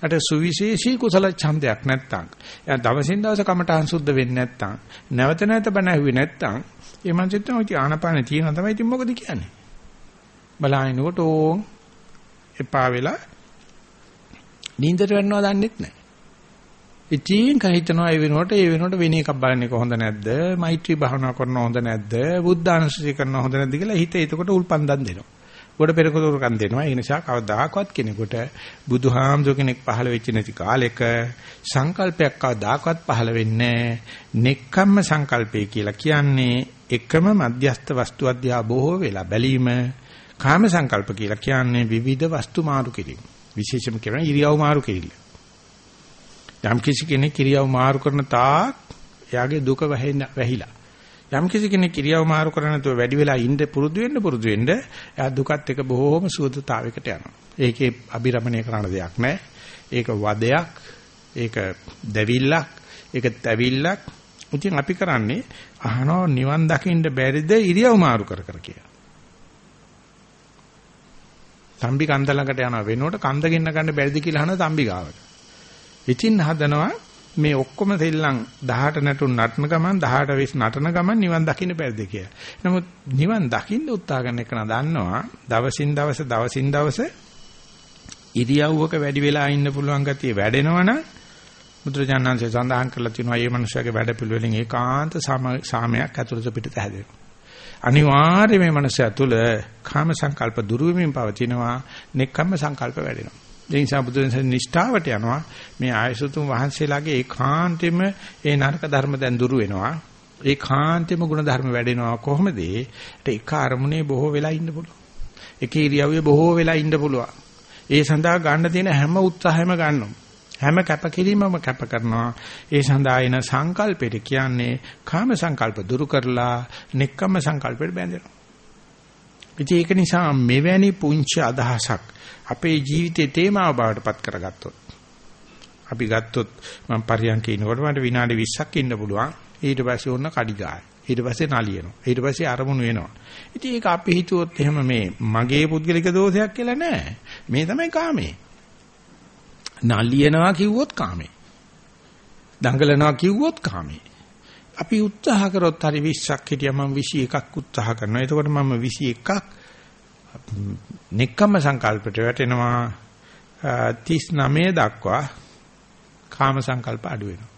අට සුවිශේෂී කුසල ඡන්දයක් නැත්තම් එයා දවසින් දවස කමටහන් සුද්ධ වෙන්නේ නැත්තම් නැවත නැවත බණ ඇහුවේ නැත්තම් ඒ මනසෙත් තමයි ආනපාන තියෙනවා තමයි ඉතින් මොකද කියන්නේ බලහිනකොට ඕ එපා වෙලා නින්දට වෙන්නව දන්නෙත් නැහැ ඉතින් කහිතනවා ඒ වෙනකොට ඒ වෙනකොට වෙන එකක් බලන එක හොඳ නැද්ද? මෛත්‍රී භාවනා කරන හොඳ නැද්ද? බුද්ධානුස්සතිය කරන හොඳ නැද්ද කියලා හිත එතකොට උල්පන්දම් දෙනවා. ගොඩ පෙරකතුරුකම් දෙනවා. ඒ නිසා කවදාකවත් කෙනෙකුට බුදුහාමුදුර කෙනෙක් පහළ වෙච්ච නැති කාලෙක සංකල්පයක් කවදාකවත් පහළ වෙන්නේ නෙක්ඛම්ම සංකල්පය කියලා කියන්නේ එකම මධ්‍යස්ත වස්තු අධ්‍යා බොහෝ වෙලා බැලීම කාම සංකල්ප කියලා කියන්නේ විවිධ වස්තු මාරු කිරීම. විශේෂම කියන ඉරියව් මාරු කිරීම. යම් කිසි කෙනෙක් ක්‍රියාව මාරු කරන තාක් එයාගේ දුක වැහිලා. යම් කිසි කෙනෙක් ක්‍රියාව මාරු කරන නැතුව වැඩි වෙලා ඉන්න පුරුදු වෙන්න පුරුදු වෙන්න එයා දුකත් එක්ක බොහෝම සුවදතාවයකට යනවා. ඒකේ අබිරමණය කරන දෙයක් නැහැ. ඒක වදයක්, ඒක දැවිල්ලක්, ඒක තැවිල්ලක්. ඉතින් අපි කරන්නේ අහනවා නිවන් දකින්න බැරිද ඉරියව් මාරු කර කර කියලා. තම්බි කන්ද ළඟට යනවා වෙනකොට කන්ද ගෙන්න ගන්න බැරිද කියලා අහන තම්බි ගාවට. ඉතින් හදනවා මේ ඔක්කොම සෙල්ලම් 18 නටුන් නටන ගමන් 18 20 නටන ගමන් නිවන් දකින්න බැරිද කියලා. නමුත් නිවන් දකින්න උත්සාහ කරන එක දන්නවා දවසින් දවස දවසින් දවස ඉරියව්වක වැඩි වෙලා ඉන්න පුළුවන් ගතිය වැඩෙනවනම් බුදුරජාණන්සේ සඳහන් කරලා තියෙනවා මේ මනුස්සයාගේ වැඩ පිළිවෙලින් ඒකාන්ත සාමයක් ඇතුළත පිටත හැදෙනවා. අනිවාර්යයෙන් මේ මනුස්සයා තුළ කාම සංකල්ප දුරු වෙමින් පවතිනවා, නෙක්ඛම්ම සංකල්ප වැඩෙනවා. ඒ නිසා බුදුන් නිෂ්ඨාවට යනවා. මේ ආයසුතුන් වහන්සේලාගේ ඒකාන්තෙම ඒ නරක ධර්ම දැන් දුරු වෙනවා. ඒකාන්තෙම ගුණ ධර්ම වැඩෙනවා කොහොමද? ඒට එක අරමුණේ බොහෝ වෙලා ඉන්න පුළුවන්. එක ඉරියව්වේ බොහෝ වෙලා ඉන්න පුළුවන්. ඒ සඳහා ගන්න තියෙන හැම උත්සාහයම ගන්නවා. හැම කැපකිරීමම කැප කරනවා. ඒ සඳහා එන සංකල්පෙට කියන්නේ කාම සංකල්ප දුරු කරලා නික්කම්ම සංකල්පෙට බැඳෙනවා. ඉතින් ඒක නිසා මෙවැනි පුංචි අදහසක් අපේ ජීවිතේ තේමාව බවට පත් කරගත්තොත් අපි ගත්තොත් මම පරියන්ක ඉනකොට මට විනාඩි 20ක් ඉන්න පුළුවන් ඊට පස්සේ ඕන්න කඩිගාය. ඊට පස්සේ නලියනවා. ඊට පස්සේ අරමුණු වෙනවා. ඉතින් ඒක අපි හිතුවොත් එහෙම මේ මගේ පුද්ගලික දෝෂයක් කියලා නෑ. මේ තමයි කාමේ. නලියනවා කිව්වොත් කාමේ. දඟලනවා කිව්වොත් කාමේ. අපි උත්සාහ කරොත් හරි 20ක් හිටියා මම 21ක් උත්සාහ කරනවා. එතකොට මම 21ක් නෙක්කම සංකල්පයට වැටෙනවා 39 දක්වා කාම සංකල්ප අඩු වෙනවා.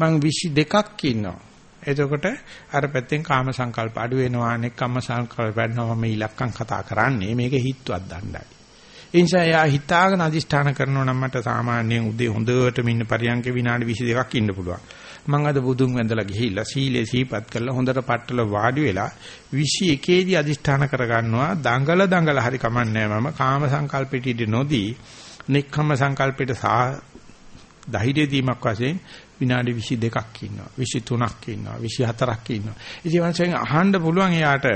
මම 22ක් ඉන්නවා. එතකොට අර පැත්තෙන් කාම සංකල්ප අඩු වෙනවා නෙක්කම සංකල්ප වැඩනවා මම ඉලක්කම් කතා කරන්නේ මේක හිතුවක් දණ්ඩයි. ඒ නිසා යා හිතාගෙන අදිෂ්ඨාන කරනවා නම් මට සාමාන්‍යයෙන් උදේ හොඳටම ඉන්න පරියන්ක විනාඩි 22ක් ඉන්න පුළුවන්. මම අද බුදුන් වැඳලා ගිහිල්ලා සීලේ සීපත් කරලා හොඳට පట్టල වාඩි වෙලා 21 දී අදිෂ්ඨාන කරගන්නවා. දඟල දඟල හරි කමන්නේ මම. කාම සංකල්පෙට ඉඳ නොදී නික්කම සංකල්පෙට සා ධෛර්ය දීමක් වශයෙන් විනාඩි 22ක් ඉන්නවා. 23ක් ඉන්නවා. 24ක් ඉන්නවා. ඉතින් මංසෙන් අහන්න පුළුවන් එයාට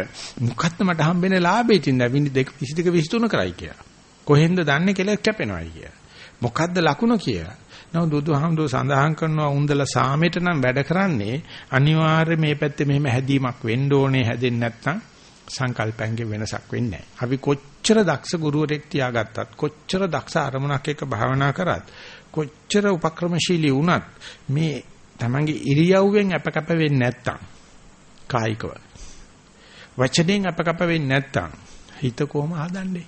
මොකක්ද මට හම්බෙන්නේ ලාභෙ ඉතින් විනාඩි 22 23 කරයි කියලා. කොහෙන්ද දන්නේ කියලා කැපෙනවායි කියලා. මොකද්ද ලකුණ කියලා. නමුත් බුදුහාමුදුර සඳහන් කරනවා උන්දල සාමෙට නම් වැඩ කරන්නේ අනිවාර්යයෙන් මේ පැත්තේ මෙහෙම හැදීමක් වෙන්න ඕනේ හැදෙන්නේ නැත්නම් සංකල්පයන්ගේ වෙනසක් වෙන්නේ නැහැ. අපි කොච්චර දක්ෂ ගුරුවරෙක් තියාගත්තත් කොච්චර දක්ෂ අරමුණක් එක්ක භාවනා කරත් කොච්චර උපක්‍රමශීලී වුණත් මේ තමන්ගේ ඉරියව්වෙන් අපකප වෙන්නේ නැත්තම් කායිකව. වචනෙන් අපකප වෙන්නේ නැත්තම් හිත කොහොම හදන්නේ?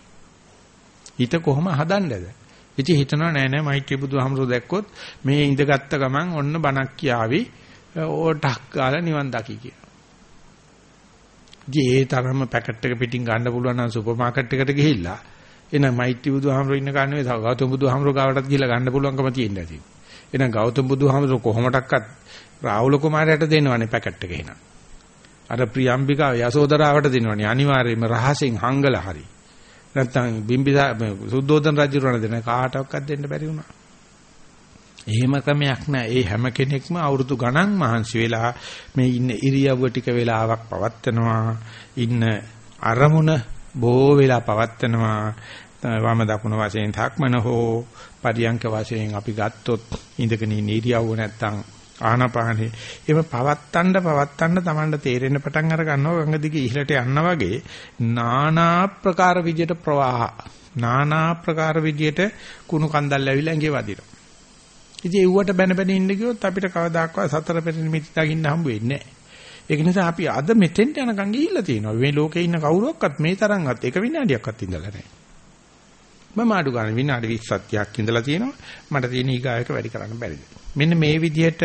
හිත කොහොම හදන්නේද? ඉතින් හිතනවා නෑ නෑ මෛත්‍රී බුදුහාමුදුරුවෝ දැක්කොත් මේ ඉඳගත්ත ගමන් ඔන්න බණක් කියාවි ඕටක් ගාලා නිවන් දකි කියලා. ඒ තරම පැකට් එක පිටින් ගන්න පුළුවන් නම් සුපර් මාකට් එකට ගිහිල්ලා එහෙනම් මෛත්‍රී බුදුහාමුදුරුවෝ ඉන්න කන්නේ තව ගෞතම බුදුහාමුදුරුවෝ ගාවටත් ගිහිල්ලා ගන්න පුළුවන්කම තියෙන්න ඇති. එහෙනම් ගෞතම බුදුහාමුදුරුවෝ කොහොමඩක්වත් රාහුල කුමාරයාට දෙනවනේ පැකට් එක එහෙනම්. අර ප්‍රියම්බිකාව යසෝදරාවට දෙනවනේ අනිවාර්යයෙන්ම රහසෙන් හංගලා හරි. නැත්තම් බිම්බිසා සුද්ධෝදන රජුරණ දෙන කාටවත් දෙන්න බැරි වුණා. එහෙම ක්‍රමයක් නෑ. ඒ හැම කෙනෙක්ම අවුරුදු ගණන් මහන්සි වෙලා මේ ඉන්න ඉරියව්ව ටික වෙලාවක් පවත්නවා. ඉන්න අරමුණ බොහෝ වෙලා පවත්නවා. වම දකුණ වශයෙන් ධක්මන හෝ පරියංක වශයෙන් අපි ගත්තොත් ඉඳගෙන ඉන්න ඉරියව්ව නැත්තම් ආනපානේ එම පවත්තන්න පවත්තන්න Tamanට තේරෙන්න පටන් අර ගන්නවා ගඟ දිගේ ඉහළට යන්න වගේ নানা ප්‍රකාර විදියට ප්‍රවාහ নানা ප්‍රකාර විදියට කුණු කන්දල් ඇවිල්ලා ඇඟේ වදිනවා. ඉතින් ඒවට බැන බැන ඉන්න ගියොත් අපිට කවදාකවත් සතර පෙර නිමිති දකින්න හම්බ වෙන්නේ නැහැ. ඒක නිසා අපි අද මෙතෙන්ට යනකම් ගිහිල්ලා තියෙනවා. මේ ලෝකේ ඉන්න කවුරුවක්වත් මේ තරම්වත් එක විනාඩියක්වත් ඉඳලා නැහැ. මම අඩු ගන්න විනාඩි 20ක් ඉඳලා තියෙනවා. මට තියෙන ඊගායක වැඩි කරන්න බැරිද? මෙන්න මේ විදිහට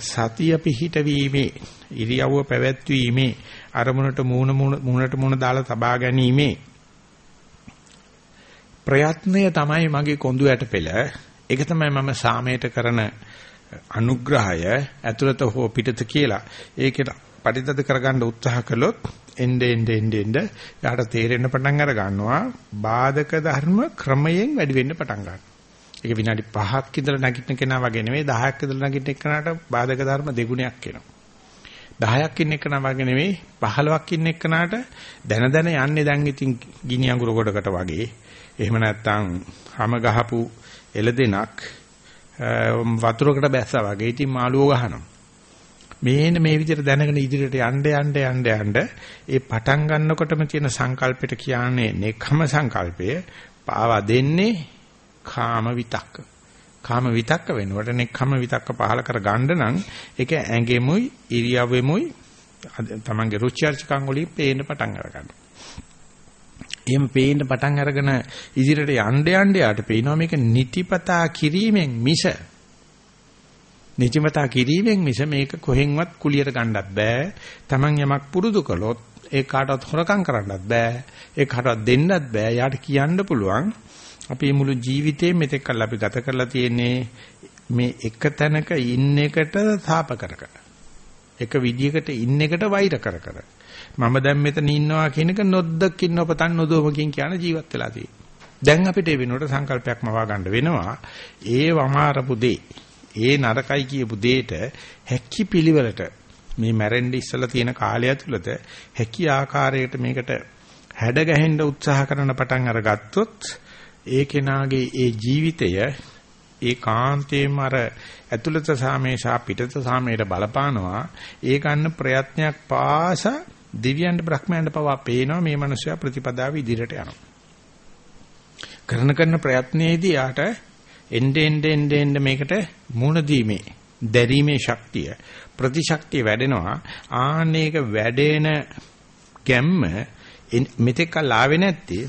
සතිය පිහිටවීමේ ඉරියව්ව පැවැත්වීමේ අරමුණට මූණ මූණට මූණ දාලා තබා ගැනීමේ ප්‍රයත්නය තමයි මගේ කොඳු යට පෙළ. ඒක තමයි මම සාමයට කරන අනුග්‍රහය ඇතුළත හෝ පිටත කියලා. ඒකට පරිතද කරගන්න උත්සාහ කළොත් එnde ende ende ende යාට තේරෙන්න පටන් අර ගන්නවා බාධක ධර්ම ක්‍රමයෙන් වැඩි වෙන්න පටන් ගන්නවා. ඒක විනාඩි 5ක් ඉඳලා නැගිටින කෙනා වගේ නෙවෙයි 10ක් ඉඳලා නැගිටින කෙනාට බාධක ධර්ම දෙගුණයක් එනවා. 10ක් ඉන්න කෙනා වගේ නෙවෙයි 15ක් ඉන්න කෙනාට දැන දැන යන්නේ දැන් ඉතින් ගිනි අඟුර ගොඩකට වගේ. එහෙම නැත්නම් හැම ගහපු එළදෙනක් වතුරකට බැස්සා වගේ ඉතින් මාළුව ගහනවා. මේන මේ විදිහට දැනගෙන ඉදිරියට යන්න යන්න යන්න යන්න ඒ පටන් ගන්නකොටම තියෙන සංකල්පෙට කියන්නේ නෙකම සංකල්පය පාවා දෙන්නේ කාම විතක්ක. කාම විතක්ක වෙනකොට නෙක්ඛම විතක්ක පහල කර ගන්න නම් ඒක ඇඟෙමුයි ඉරියව්වෙමුයි තමන්ගේ රුචි අරුචිකම් වලින් පේන්න පටන් අර ගන්නවා. එහෙම පේන්න පටන් අරගෙන ඉදිරියට යන්න යන්න යාට පේනවා මේක නිතිපතා කිරීමෙන් මිස නිතිපතා කිරීමෙන් මිස මේක කොහෙන්වත් කුලියට ගන්නත් බෑ. Taman යමක් පුරුදු කළොත් ඒ කාටවත් හොරකම් කරන්නත් බෑ. ඒ කාටවත් දෙන්නත් බෑ. යාට කියන්න පුළුවන් අපි මුළු ජීවිතේ මෙතෙක් කල් අපි ගත කරලා තියෙන්නේ මේ එක තැනක ඉන්න එකට තාප කර කර. එක විදියකට ඉන්න එකට වෛර කර කර. මම දැන් මෙතන ඉන්නවා කියන එක නොද්දකින් නොපතන් නොදොමකින් කියන ජීවත් වෙලා තියෙන්නේ. දැන් අපිට ඒ වෙනුවට සංකල්පයක් මවා ගන්න වෙනවා. ඒ වමාරපු දේ, ඒ නරකයි කියපු දෙයට හැකි පිළිවෙලට මේ මැරෙන්න ඉස්සලා තියෙන කාලය ඇතුළත හැකි ආකාරයකට මේකට හැඩ ගැහෙන්න උත්සාහ කරන පටන් අරගත්තොත් ඒ කෙනාගේ ඒ ජීවිතය ඒ කාන්තේම අර ඇතුළත සාමේ සහ පිටත සාමේට බලපානවා. ඒ ගන්න ප්‍රයත්නයක් පාස දිව්‍යයන්ට බ්‍රහ්මයන්ට පවා පේනවා මේ මිනිස්සයා ප්‍රතිපදාව ඉදිරියට යනවා. කරන කරන ප්‍රයත්නයේදී යාට එnde end end end මේකට මුණ දීමේ දැරීමේ ශක්තිය ප්‍රතිශක්තිය වැඩෙනවා. ආනේක වැඩෙන ගැම්ම මෙතෙක් කල් ආවේ නැත්තේ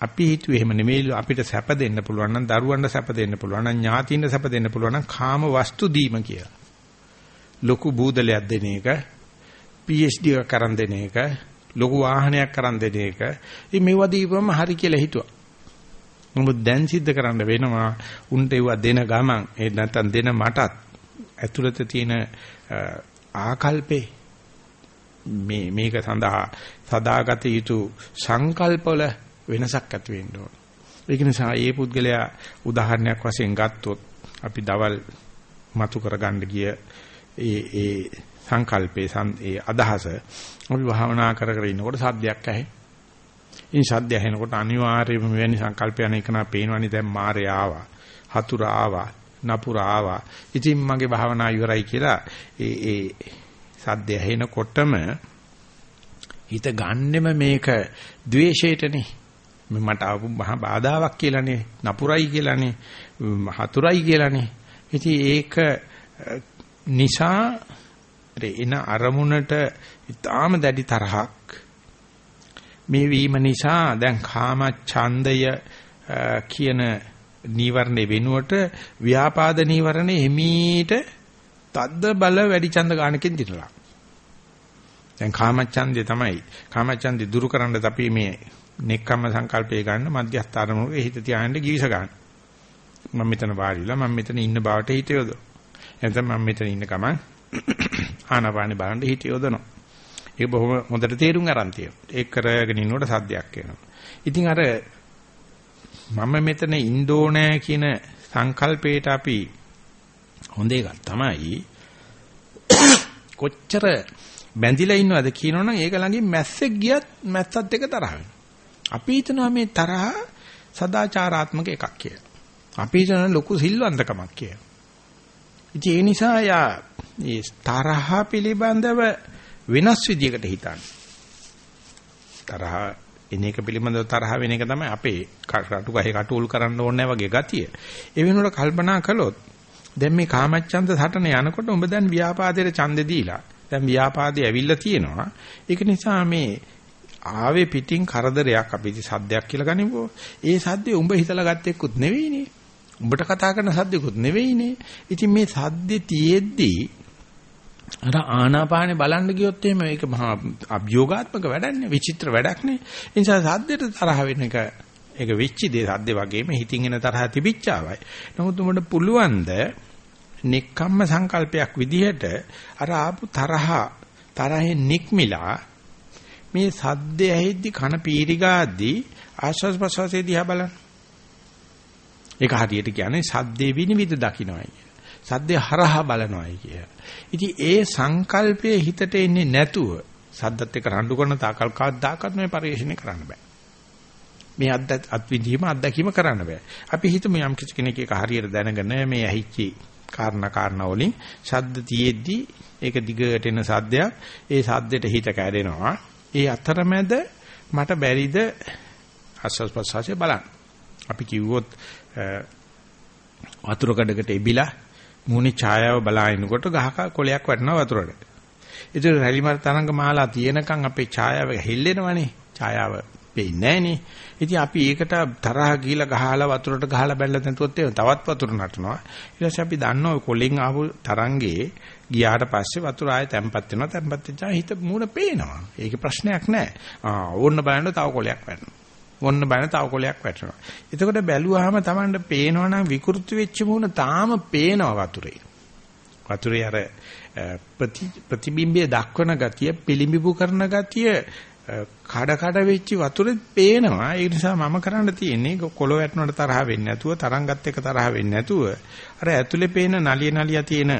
අපි හිතුවේ එහෙම නෙමෙයි අපිට සැප දෙන්න පුළුවන් නම් දරුවන්ට සැප දෙන්න පුළුවන් නම් ඥාතියින්ට සැප දෙන්න පුළුවන් නම් කාම වස්තු දීම කියලා. ලොකු බූදලයක් දෙන එක, PhD එක කරන් දෙන එක, ලොකු වාහනයක් කරන් දෙන එක. ඉතින් මේවා දීපම හරි කියලා හිතුවා. නමුත් දැන් සිද්ධ කරන්න වෙනවා උන්ට ඒවා දෙන ගමන් ඒ නැත්තම් දෙන මටත් ඇතුළත තියෙන ආකල්පේ මේ මේක සඳහා සදාගත යුතු සංකල්පවල වෙනසක් ඇති වෙන්න ඕන. ඒක නිසා මේ පුද්ගලයා උදාහරණයක් වශයෙන් ගත්තොත් අපි දවල් මතු කරගන්න ගිය ඒ ඒ සංකල්පේ ඒ අදහස අපි භාවනා කර කර ඉන්නකොට සද්දයක් ඇහි. ඉන් සද්දය ඇහෙනකොට අනිවාර්යයෙන්ම මෙවැනි සංකල්පයන එක නා පේනවනේ දැන් මාරය ආවා. හතුර ආවා. නපුර ආවා. ඉතින් මගේ භාවනා ඉවරයි කියලා ඒ ඒ සද්දය ඇහෙනකොටම හිත ගන්නෙම මේක द्वේෂයටනේ මට ආපු මහා බාධාවක් කියලානේ නපුරයි කියලානේ හතුරයි කියලානේ. ඉතින් ඒක නිසා එන අරමුණට ඊටාම දැඩි තරහක්. මේ වීම නිසා දැන් කාම ඡන්දය කියන නීවරණේ වෙනුවට ව්‍යාපාද නීවරණේ හිමීට තද්ද බල වැඩි ඡන්ද ගන්නකින් දිනලා. දැන් කාමච්ඡන්දේ තමයි කාමච්ඡන්දේ දුරු කරන්න අපි මේ නෙක්ඛම්ම සංකල්පය ගන්න මධ්‍යස්ථ අරමුණේ හිත තියාගෙන ගිවිස ගන්න. මම මෙතන වාඩිලා මම මෙතන ඉන්න බවට හිත යොදව. එතන මම මෙතන ඉන්න ගමන් ආනාපානෙ බලන්න හිත යොදනවා. ඒක බොහොම හොඳට තේරුම් ගන්න තියෙනවා. ඒක කරගෙන ඉන්නකොට සද්දයක් එනවා. ඉතින් අර මම මෙතන ඉන්න ඕනෑ කියන සංකල්පයට අපි හොඳ එකක් තමයි කොච්චර බැඳිලා ඉන්නවද කියනවනම් ඒක ළඟින් මැස්සෙක් ගියත් මැස්සත් එක තරහ වෙනවා. අපි හිතනවා මේ තරහ සදාචාරාත්මක එකක් කියලා. අපි හිතන ලොකු සිල්වන්තකමක් කියලා. ඉතින් ඒ නිසා යා මේ තරහ පිළිබඳව වෙනස් විදියකට හිතන්නේ. තරහ එන එක පිළිබඳව තරහ වෙන එක තමයි අපේ රටු ගහේ කටුල් කරන්න ඕනේ වගේ ගතිය. ඒ වෙනුවට කල්පනා කළොත් දැන් මේ කාමච්ඡන්ද සටන යනකොට උඹ දැන් ව්‍යාපාදයට ඡන්දෙ දීලා දැන් ව්‍යාපාදේ ඇවිල්ලා තියෙනවා. ඒක නිසා මේ ආවේ පිටින් කරදරයක් අපි ඉති සද්දයක් කියලා ගනිමු. ඒ සද්දේ උඹ හිතලා ගත්තෙකුත් නෙවෙයිනේ. උඹට කතා කරන සද්දෙකුත් නෙවෙයිනේ. ඉතින් මේ සද්දේ තියෙද්දී අර ආනාපානේ බලන්න ගියොත් එහෙම ඒක මහා අභියෝගාත්මක වැඩක්නේ විචිත්‍ර වැඩක්නේ. ඒ නිසා සද්දෙට තරහ වෙන එක ඒක වෙච්ච දේ සද්දේ වගේම හිතින් එන තරහ තිබිච්චාවයි. නමුත් උඹට පුළුවන් ද නික්කම්ම සංකල්පයක් විදිහට අර ආපු තරහ තරහෙන් නික්මිලා මේ සද්ද ඇහිද්දි කන පීරිගාද්දි ආශ්වාස ප්‍රශ්වාසයේ දිහා බලන්න. ඒක හරියට කියන්නේ සද්දේ විනිවිද දකින්නයි. සද්දේ හරහා බලනවායි කිය. ඉතින් ඒ සංකල්පයේ හිතට එන්නේ නැතුව සද්දත් එක්ක රණ්ඩු කරන තාකල් කවදාකවත් මේ පරිශ්‍රණය කරන්න බෑ. මේ අත් අත්විඳීම අත්දැකීම කරන්න බෑ. අපි හිතමු යම් කිසි කෙනෙක් ඒක හරියට දැනගෙන මේ ඇහිච්චි කාරණා කාරණා වලින් ශබ්ද තියෙද්දි ඒක දිගට එන සද්දයක් ඒ සද්දෙට හිත කැඩෙනවා ඒ අතරමැද මට බැරිද ආස්වාස් ප්‍රසවාසය බලන්න අපි කිව්වොත් වතුර කඩකට එබිලා මූණේ ඡායාව බලාගෙනකොට ගහක කොලයක් වටනවා වතුරට. ඒතර රැලිමර තරංග මාලා තියෙනකන් අපේ ඡායාව හෙල්ලෙනවනේ. ඡායාව පේන්නේ නැහනේ. ඉතින් අපි ඒකට තරහ ගිහිලා ගහලා වතුරට ගහලා බැලලා නැතුවත් ඒ තවත් වතුර නටනවා. ඊට පස්සේ අපි දන්නවා ඔය කොලෙන් ආපු තරංගේ ගියාට පස්සේ වතුර ආයෙ තැම්පත් වෙනවා. තැම්පත් වෙච්චා හිත මූණ පේනවා. ඒක ප්‍රශ්නයක් නෑ. ආ ඕන්න බලන්න තව කොලයක් වැටෙනවා. ඔන්න බලන තව කොලයක් වැටෙනවා. එතකොට බැලුවාම Tamanට පේනවනම් විකෘති වෙච්ච මූණ තාම පේනවා වතුරේ. වතුරේ අර ප්‍රතිබිම්බය දක්වන ගතිය, පිළිඹු කරන ගතිය කඩ කඩ වෙච්ච වතුරේ පේනවා. ඒ නිසා මම කරන්න තියෙන්නේ කොළ වැටුණට තරහ වෙන්නේ නැතුව, තරංගත් එක්ක තරහ වෙන්නේ නැතුව අර ඇතුලේ පේන නලිය නලිය තියෙන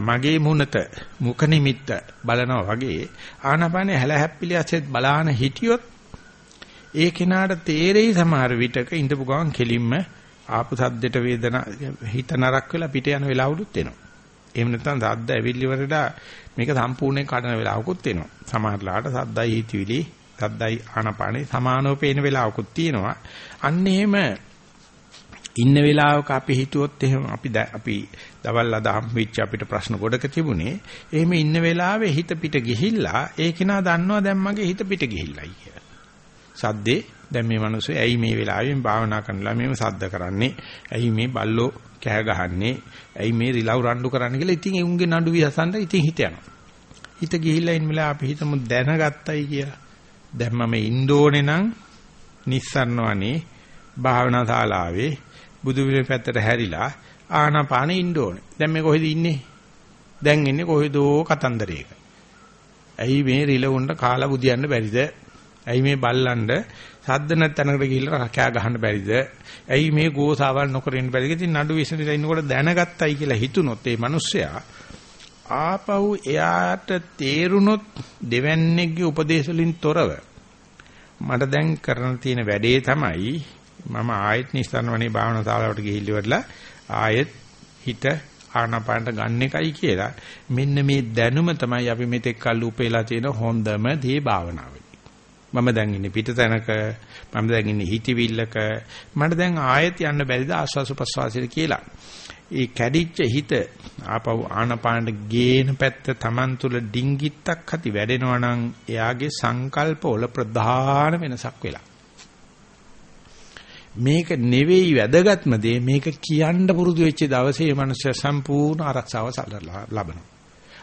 මගේ මුණත මුඛ නිමිත්ත බලනවා වගේ ආනාපානේ හැල හැප්පිලි ඇසෙත් බලාන හිටියොත් ඒ කෙනාට තේරෙයි සමහර විටක ඉඳපු ගමන් කෙලින්ම ආපු සද්දෙට වේදනා හිත නරක් වෙලා පිට යන වෙලාවලුත් එනවා. එහෙම නැත්නම් සද්ද ඇවිල්ලි වලට මේක සම්පූර්ණයෙන් කඩන වෙලාවකුත් එනවා. සමහරලාට සද්දයි හිතවිලි, සද්දයි ආනපානේ සමානව පේන වෙලාවකුත් තියෙනවා. අන්න එහෙම ඉන්න වෙලාවක අපි හිතුවොත් එහෙම අපි අපි දවල් අද හම්බෙච්ච අපිට ප්‍රශ්න ගොඩක තිබුණේ එහෙම ඉන්න වෙලාවේ හිත පිට ගිහිල්ලා ඒ කෙනා දන්නවා දැන් මගේ හිත පිට ගිහිල්ලයි කියලා. සද්දේ දැන් මේ මිනිස්සු ඇයි මේ වෙලාවෙන් භාවනා කරනලා මේව සද්ද කරන්නේ? ඇයි මේ බල්ලෝ කෑ ගහන්නේ? ඇයි මේ රිලව් රණ්ඩු කරන්නේ කියලා ඉතින් ඒ උන්ගේ නඩු විසඳන්න ඉතින් හිත යනවා. හිත ගිහිල්ලා ඉන්න වෙලාව අපි හිතමු දැනගත්තයි කියලා. දැන් මම ඉන්න ඕනේ නම් නිස්සරණවනේ භාවනා ශාලාවේ බුදු විලේ පැත්තට හැරිලා ආනාපානෙ ඉන්න ඕනේ. දැන් මේ කොහෙද ඉන්නේ? දැන් ඉන්නේ කොහෙදෝ කතන්දරයක. ඇයි මේ රිලවුන්ට කාලා බුදියන්න බැරිද? ඇයි මේ බල්ලන්ඩ සද්ද නැත්නම්කට ගිහිල්ලා කෑ ගහන්න බැරිද? ඇයි මේ ගෝසාවල් නොකර ඉන්න බැරිද? ඉතින් නඩු විසඳලා ඉන්නකොට දැනගත්තයි කියලා හිතුනොත් ඒ මිනිස්සයා ආපහු එයාට තේරුනොත් දෙවන්නේගේ උපදේශ වලින් තොරව මට දැන් කරන්න තියෙන වැඩේ තමයි මම ආයෙත් නිස්සාරණ වනේ භාවනා ශාලාවට ගිහිල්ලා ආයෙත් හිත ආනාපානට ගන්න එකයි කියලා මෙන්න මේ දැනුම තමයි අපි මෙතෙක් කල් උපේලා තියෙන හොඳම දේ භාවනාව. මම දැන් ඉන්නේ පිටතැනක මම දැන් ඉන්නේ හිතවිල්ලක මට දැන් ආයෙත් යන්න බැරිද ආස්වාස ප්‍රස්වාසයට කියලා. ඒ කැඩිච්ච හිත ආපහු ආනපානට ගේන පැත්ත Taman තුල ඩිංගිත්තක් ඇති වැඩෙනවා නම් එයාගේ සංකල්ප වල ප්‍රධාන වෙනසක් වෙලා. මේක නෙවෙයි වැදගත්ම දේ මේක කියන්න පුරුදු වෙච්ච දවසේ මේ මනුස්සය සම්පූර්ණ ආරක්ෂාව ලබනවා.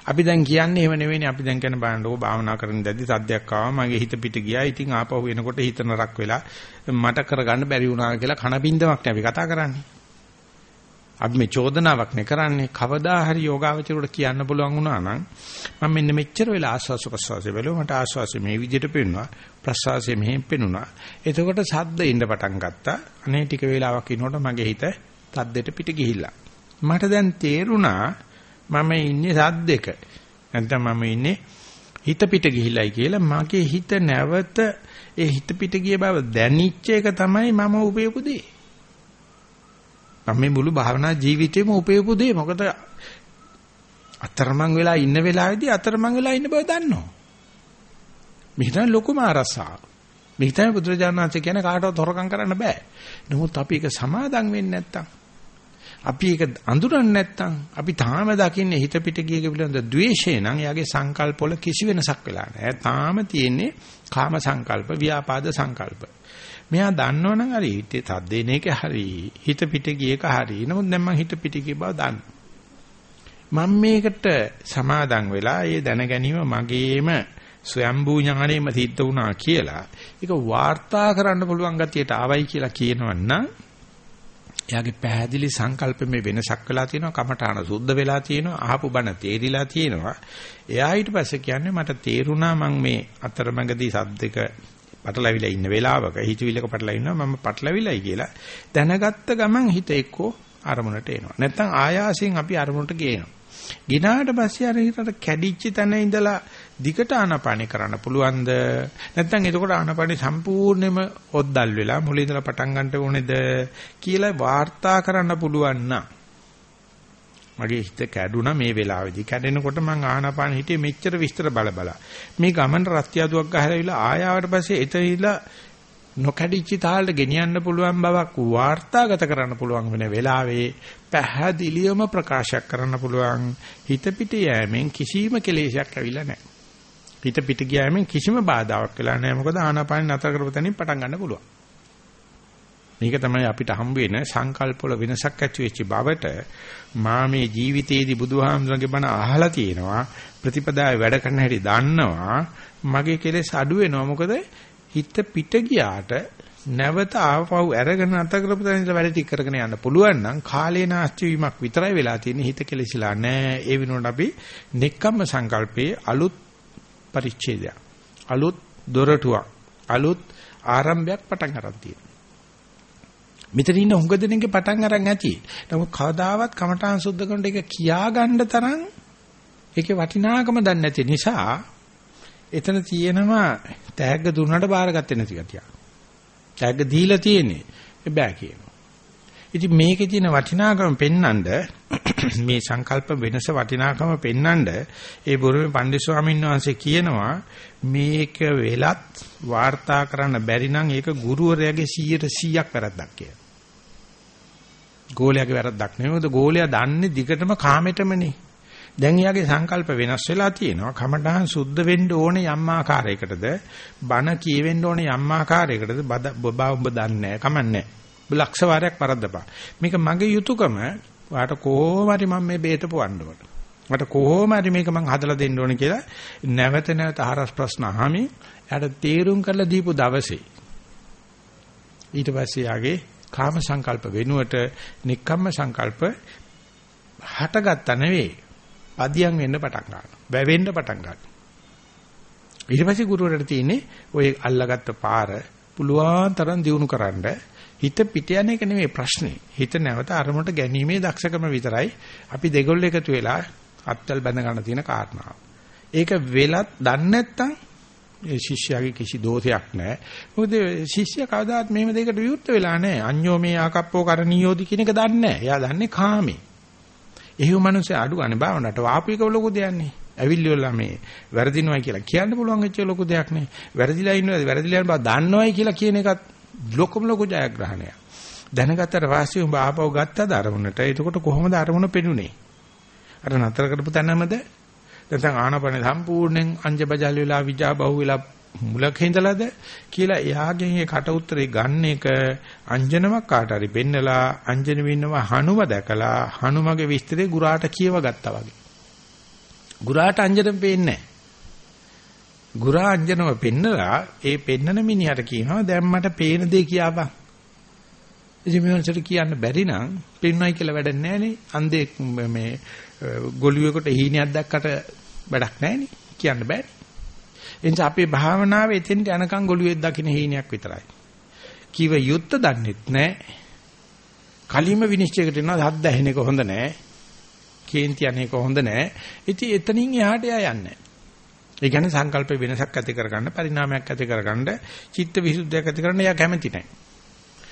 අපි දැන් කියන්නේ එහෙම නෙවෙයිනේ. අපි දැන් කියන බලන්නකො භාවනා කරන දැද්දි සද්දයක් ආවා. මගේ හිත පිට ගියා. ඉතින් ආපහු එනකොට හිත නරක් වෙලා මට කරගන්න බැරි වුණා කියලා කනබින්දමක් නේ අපි කතා කරන්නේ. අපි මේ චෝදනාවක් නේ කරන්නේ. කවදා හරි යෝගාවචරයට කියන්න පුළුවන් වුණා නම් මම මෙන්න මෙච්චර වෙලා ආස්වාස ප්‍රසවාසය බැලුවා. මට ආස්වාසය මේ විදිහට පේනවා ප්‍රසවාසය මෙහෙම පේනුණා. එතකොට සද්ද ඉන්න පටන් ගත්තා. අනේ ටික වෙලාවක් ඉනකොට මගේ හිත සද්දෙට පිට ගිහිල්ලා. මට දැන් තේරුණා මම ඉන්නේ සද්දෙක නැත්නම් මම ඉන්නේ හිත පිට ගිහිල්ලයි කියලා මගේ හිත නැවත ඒ හිත පිට ගිය බව දැනිච්ච එක තමයි මම උපයපු දේ මම මේ මුළු භාවනා ජීවිතේම උපයපු දේ මොකද අතරමං වෙලා ඉන්න වෙලාවේදී අතරමං වෙලා ඉන්න බව දන්නවා. මේක තමයි ලොකුම අරසාව. මේක තමයි බුදුරජාණන්සේ කියන කාටවත් හොරකම් කරන්න බෑ. නමුත් අපි ඒක සමාදම් වෙන්නේ නැත්තම් අපි ඒක අඳුරන්නේ නැත්තම් අපි තාම දකින්නේ හිත පිට ගියක පිළිබඳ ද්වේෂය නම් එයාගේ සංකල්ප වල කිසි වෙනසක් වෙලා නැහැ. තාම තියෙන්නේ කාම සංකල්ප, ව්‍යාපාද සංකල්ප. මෙයා දන්නවනම් හරි හිතේ තද්දේන එක හරි හිත පිට ගියක හරි නමුත් දැන් මං හිත පිට ගිය බව දන්න මම මේකට සමාදන් වෙලා ඒ දැන ගැනීම මගේම ස්වයම්බූ ඥාණයෙම සිද්ධ වුණා කියලා ඒක වාර්තා කරන්න පුළුවන් ගතියට ආවයි කියලා කියනවනම් එයාගේ පැහැදිලි සංකල්පෙමේ වෙනසක් වෙලා තියෙනවා කමඨාන සුද්ධ වෙලා තියෙනවා අහපු බණ තේරිලා තියෙනවා එයා ඊට පස්සේ කියන්නේ මට තේරුණා මම මේ අතරමඟදී සද්දක පටලවිලා ඉන්න වෙලාවක හිතවිල්ලක පටලලා ඉන්නවා මම පටලවිලයි කියලා දැනගත්ත ගමන් හිත එක්කෝ අරමුණට එනවා. නැත්තම් ආයාසයෙන් අපි අරමුණට ගේනවා. ගිනාට පස්සේ අර හිතට කැඩිච්ච තැන ඉඳලා දිගට ආනාපානය කරන්න පුළුවන්ද? නැත්නම් එතකොට ආනාපානය සම්පූර්ණයෙන්ම ඔද්දල් වෙලා මුලින් ඉඳලා පටන් ගන්නට ඕනේද කියලා වාර්තා කරන්න පුළුවන් නම් මගේ හිත කැඩුනා මේ වෙලාවේදී. කැඩෙනකොට මං ආහනපාන හිටියේ මෙච්චර විස්තර බල බල. මේ ගමන රත්යාදුවක් ගහලා ආයාවට පස්සේ එතනilla නොකැඩිච්ච තාලට ගෙනියන්න පුළුවන් බවක් වාර්තාගත කරන්න පුළුවන් වෙන වෙලාවේ පැහැදිලිවම ප්‍රකාශයක් කරන්න පුළුවන් හිත පිට යෑමෙන් කිසිම කෙලෙසයක් ඇවිල්ලා නැහැ. හිත පිට ගියාමෙන් කිසිම බාධාවක් වෙලා නැහැ. මොකද ආනාපාන නතර කරපතනින් පටන් ගන්න පුළුවන්. මේක තමයි අපිට හම්බ වෙන සංකල්පවල වෙනසක් ඇති වෙච්ච බවට මා මේ ජීවිතයේදී බුදුහාමුදුරන්ගේ බණ අහලා තියෙනවා. ප්‍රතිපදාවේ වැඩ කරන හැටි දන්නවා. මගේ කෙලෙස් අඩු වෙනවා. මොකද හිත පිට ගියාට නැවත ආපහු අරගෙන අත කරපු තැන ඉඳලා වැඩ ටික කරගෙන යන්න පුළුවන් නම් කාලේ නාස්ති වීමක් විතරයි වෙලා තියෙන්නේ. හිත කෙලෙසිලා නැහැ. ඒ වෙනුවට අපි නෙක්කම්ම සංකල්පයේ අලුත් පරිච්ඡේදයක් අලුත් දොරටුවක් අලුත් ආරම්භයක් පටන් ගන්න තියෙනවා මෙතන ඉන්න හුඟ දෙනෙක්ගේ පටන් අරන් ඇති. නමුත් කවදාවත් කමඨාන් සුද්ධ කරන එක කියා ගන්න තරම් ඒකේ වටිනාකම දන්නේ නැති නිසා එතන තියෙනවා තෑග්ග දුන්නට බාරගත්තේ නැති ගතිය. තෑග්ග දීලා තියෙන්නේ බෑ කියනවා. ඉතින් මේකේ තියෙන වටිනාකම පෙන්වන්න මේ සංකල්ප වෙනස වටිනාකම පෙන්වන්න ඒ බුරුමේ පණ්ඩිත ස්වාමීන් වහන්සේ කියනවා මේක වෙලත් වාර්තා කරන්න බැරි නම් ඒක ගුරුවරයාගේ 100%ක් වැරද්දක් කියලා. ගෝලයාගේ වැරද්දක් නෙවෙයි. මොකද ගෝලයා දන්නේ දිගටම කාමෙටමනේ. දැන් එයාගේ සංකල්ප වෙනස් වෙලා තියෙනවා. කමඨහන් සුද්ධ වෙන්න ඕනේ යම් ආකාරයකටද, බණ කියවෙන්න ඕනේ යම් ආකාරයකටද බබා ඔබ දන්නේ නැහැ. කමන්නේ. ඔබ ලක්ෂ වාරයක් වරද්දපා. මේක මගේ යුතුයකම. වාට කොහොම හරි මම මේ බේත පොවන්න ඕන. මට කොහොම හරි මේක මං හදලා දෙන්න ඕනේ කියලා නැවත නැවත හරස් ප්‍රශ්න අහමින් එයාට තීරුම් කරලා දීපු දවසේ ඊට පස්සේ යාගේ කාම සංකල්ප වෙනුවට නික්කම්ම සංකල්ප හටගත්තා නෙවෙයි පදියම් වෙන්න පටන් ගන්නවා. වැවෙන්න පටන් ගන්නවා. ඊට පස්සේ ගුරුවරට තියෙන්නේ ඔය අල්ලගත්ත පාර පුළුවන් තරම් දියුණු කරන්න හිත පිට යන එක නෙමෙයි ප්‍රශ්නේ. හිත නැවත අරමුණට ගැනීමේ දක්ෂකම විතරයි අපි දෙගොල්ල එකතු වෙලා අත්වල බැඳ ගන්න තියෙන කාරණාව. ඒක වෙලත් දන්නේ නැත්නම් ඒ ශිෂ්‍යයාගේ කිසි දෝෂයක් නැහැ. මොකද ශිෂ්‍යයා කවදාත් මෙහෙම දෙයකට විවුර්ත වෙලා නැහැ. අඤ්ඤෝ මේ ආකප්පෝ කරණීයෝදි කියන එක දන්නේ නැහැ. එයා දන්නේ කාමේ. එහෙම මිනිස්සු අඩු ගන්න බාවනට වාපු එක ලොකු දෙයක් නේ. ඇවිල්ලි වල මේ වැරදිනවයි කියලා කියන්න පුළුවන් වෙච්ච ලොකු දෙයක් නේ. වැරදිලා ඉන්නවද වැරදිලා යන බව දන්නවයි කියලා කියන එකත් ලොකම ලොකු ජයග්‍රහණයක්. දැනගත්තට පස්සේ උඹ ආපහු ගත්තද අරමුණට. එතකොට කොහොමද අරමුණ පෙනුනේ? අර නතර කරපු තැනමද නැත්නම් ආනපන සම්පූර්ණයෙන් අංජබජල් වෙලා විජා බහුව වෙලා මුලක ඉඳලාද කියලා එයාගෙන් ඒ කට උත්තරේ ගන්න එක අංජනමක් කාට හරි පෙන්නලා අංජන වින්නව හනුම දැකලා හනුමගේ විස්තරේ ගුරාට කියව ගත්තා වගේ. ගුරාට අංජනම් පේන්නේ ගුරා අංජනම පෙන්නලා ඒ පෙන්නන මිනිහට කියනවා දැන් මට පේන දේ කියාපන්. ඉතින් මේවන්සට කියන්න බැරි නම් පෙන්වයි කියලා වැඩක් නැහැ නේ. අන්දේ මේ ගොළුවෙකුට හීනයක් දැක්කට වැඩක් නැහැ නේ. කියන්න බෑනේ. එනිසා අපේ භාවනාවේ එතෙන්ට යනකම් ගොළුෙක් දකින්න හීනයක් විතරයි. කිව යුත්ත දන්නෙත් නැහැ. කලින්ම විනිශ්චයකට එනවා හද්ද ඇහෙන එක හොඳ නැහැ. කේන්ති යන එක හොඳ නැහැ. ඉතින් එතනින් එහාට එයා යන්නේ ඒ කියන්නේ සංකල්ප වෙනසක් ඇති කරගන්න පරිණාමයක් ඇති කරගන්න චිත්ත විසුද්ධියක් ඇති කරන්න එයා කැමති නැහැ.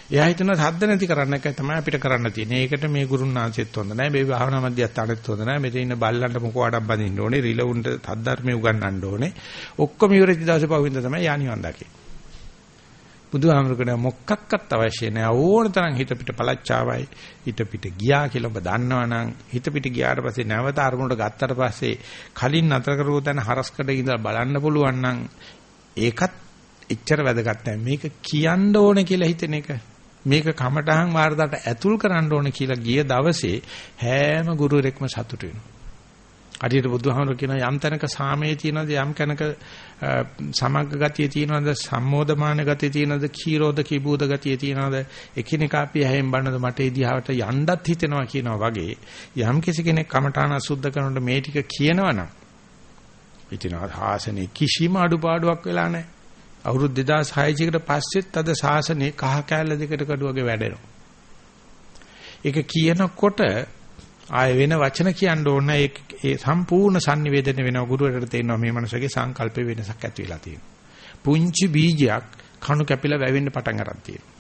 එයා හිතනවා සද්ද නැති කරන්න එක තමයි අපිට කරන්න තියෙන්නේ. ඒකට මේ ගුරුනාංශෙත් හොඳ නැහැ. මේ භාවනා මධ්‍යස්ථානෙත් හොඳ නැහැ. මෙතන ඉන්න බල්ලන්ට මොකවඩක් බඳින්න ඕනේ. රිලවුන්ට සද්ධර්මයේ උගන්වන්න ඕනේ. ඔක්කොම ඉවරෙච්ච දවසේ පහුවෙන්ද තමයි යානිවන් දකින්නේ. බුදුහාමරකන මොකක්වත් අවශ්‍ය නැහැ. ඕන තරම් හිත පිට පළච්චාවයි. හිත පිට ගියා කියලා ඔබ දන්නවනම් හිත පිට ගියාට පස්සේ නැවත අරමුණට ගත්තට පස්සේ කලින් නතර කරපු තැන හරස්කඩ ඉඳලා බලන්න පුළුවන් නම් ඒකත් එච්චර වැදගත් නැහැ. මේක කියන්න ඕනේ කියලා හිතෙන එක මේක කමටහන් වාර්තාවට ඇතුල් කරන්න ඕන කියලා ගිය දවසේ හැම ගුරුවරෙක්ම සතුටු වෙනවා. හරියට බුදුහාමර කියන යම් තැනක සාමයේ තියෙනවද යම් කැනක සමග්ග ගතිය තියෙනවද සම්මෝධමාන ගතිය තියෙනවද කීරෝධ කීබූද ගතිය තියෙනවද එකිනෙකා අපි හැෙන් බන්නද මට ඒ දිහාට යන්නත් හිතෙනවා කියනවා වගේ යම් කිසි කෙනෙක් කමඨාන සුද්ධ කරනකොට මේ ටික කියනවනම් ඉතින් ආසනේ කිසිම අඩුපාඩුවක් වෙලා නැහැ අවුරුදු 2600 කට පස්සෙත් අද ශාසනයේ කහ කෑල්ල දෙකට කඩුවගේ වැඩෙනවා. ඒක කියනකොට ආය වෙන වචන කියන්න ඕන ඒ ඒ සම්පූර්ණ sannivedana වෙනව ගුරුවරට තේරෙනවා මේ මනසගේ සංකල්පේ වෙනසක් ඇති වෙලා තියෙනවා. පුංචි බීජයක් කණු කැපිලා වැවෙන්න පටන් අරන් තියෙනවා.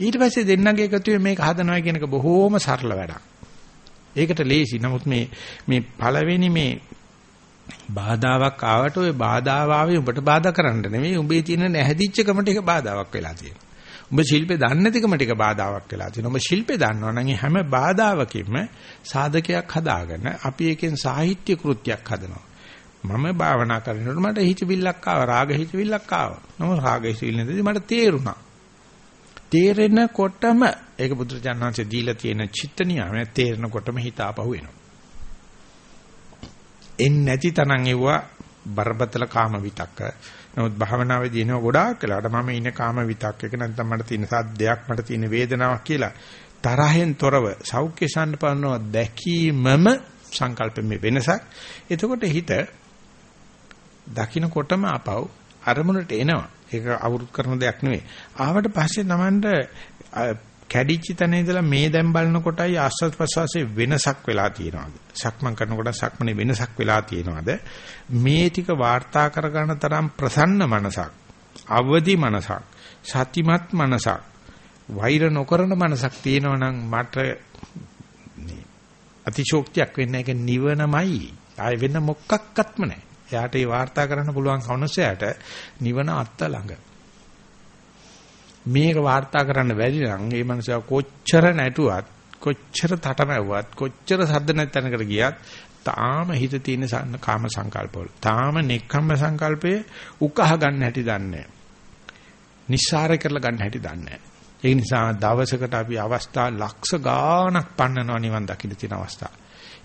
ඊට පස්සේ දෙන්නගේ එකතුවේ මේක හදනවා කියන එක බොහෝම සරල වැඩක්. ඒකට ලේසි. නමුත් මේ මේ පළවෙනි මේ බාධාවක් ආවට ওই බාධාව ආවේ උඹට බාධා කරන්න නෙමෙයි උඹේ තියෙන නැහැදිච්චකමට ඒක බාධාවක් වෙලා තියෙනවා. උඹ ශිල්පේ දන්නේ නැතිකමට ඒක බාධාවක් වෙලා තියෙනවා. උඹ ශිල්පේ දන්නවා නම් හැම බාධාවකින්ම සාධකයක් හදාගෙන අපි එකෙන් සාහිත්‍ය කෘත්‍යයක් හදනවා. මම භාවනා කරනකොට මට හිතවිල්ලක් ආවා රාග හිතවිල්ලක් ආවා. නම රාග හිතවිල්ල නැතිදී මට තේරුණා. තේරෙනකොටම ඒක බුදුරජාණන් වහන්සේ දීලා තියෙන චිත්ත නියමය තේරෙනකොටම හිත ආපහු එනවා. එන්නේ නැති තරම් එවුවා බරපතල කාම විතක්ක. නමුත් භාවනාවේදී එනවා ගොඩාක් වෙලාවට මම ඉන්නේ කාම විතක්කයක නැත්නම් මට තියෙන සද්දයක් මට තියෙන වේදනාවක් කියලා තරහෙන් තොරව සෞඛ්‍ය සම්පන්නව දැකීමම සංකල්පෙමේ වෙනසක්. එතකොට හිත දකින්නකොටම ආපහු අරමුණට එනවා. ඒක අවුරුදු කරන දෙයක් නෙවෙයි. ආවට පස්සේ Tamanට කැඩිච්ච තැන ඉඳලා මේ දැන් බලනකොටයි ආස්වාද ප්‍රසවාසයේ වෙනසක් වෙලා තියෙනවද? සක්මන් කරනකොට සක්මනේ වෙනසක් වෙලා තියෙනවද? මේ ටික වාර්තා කරගන්න තරම් ප්‍රසන්න මනසක්, අවදි මනසක්, සතිමත් මනසක්, වෛර නොකරන මනසක් තියෙනවා නම් මට අතිශෝක්තියක් වෙන්නේ ඒක නිවනමයි. ආයෙ වෙන මොකක්වත්ම නැහැ. එයාට ඒ වාර්තා කරන්න පුළුවන් කවුනසයට නිවන අත්ත ළඟ. මේක වාර්තා කරන්න බැරි නම් ඒ මනුස්සයා කොච්චර නැටුවත් කොච්චර තටමැව්වත් කොච්චර සද්ද නැතනකට ගියත් තාම හිත තියෙන කාම සංකල්පවල තාම නෙක්ඛම්ම සංකල්පයේ උකහා ගන්න හැටි දන්නේ නිස්සාර කරලා ගන්න හැටි දන්නේ ඒ නිසා දවසකට අපි අවස්ථා ලක්ෂ ගාණක් පන්නනවා නිවන් දකින්න තියෙන අවස්ථා.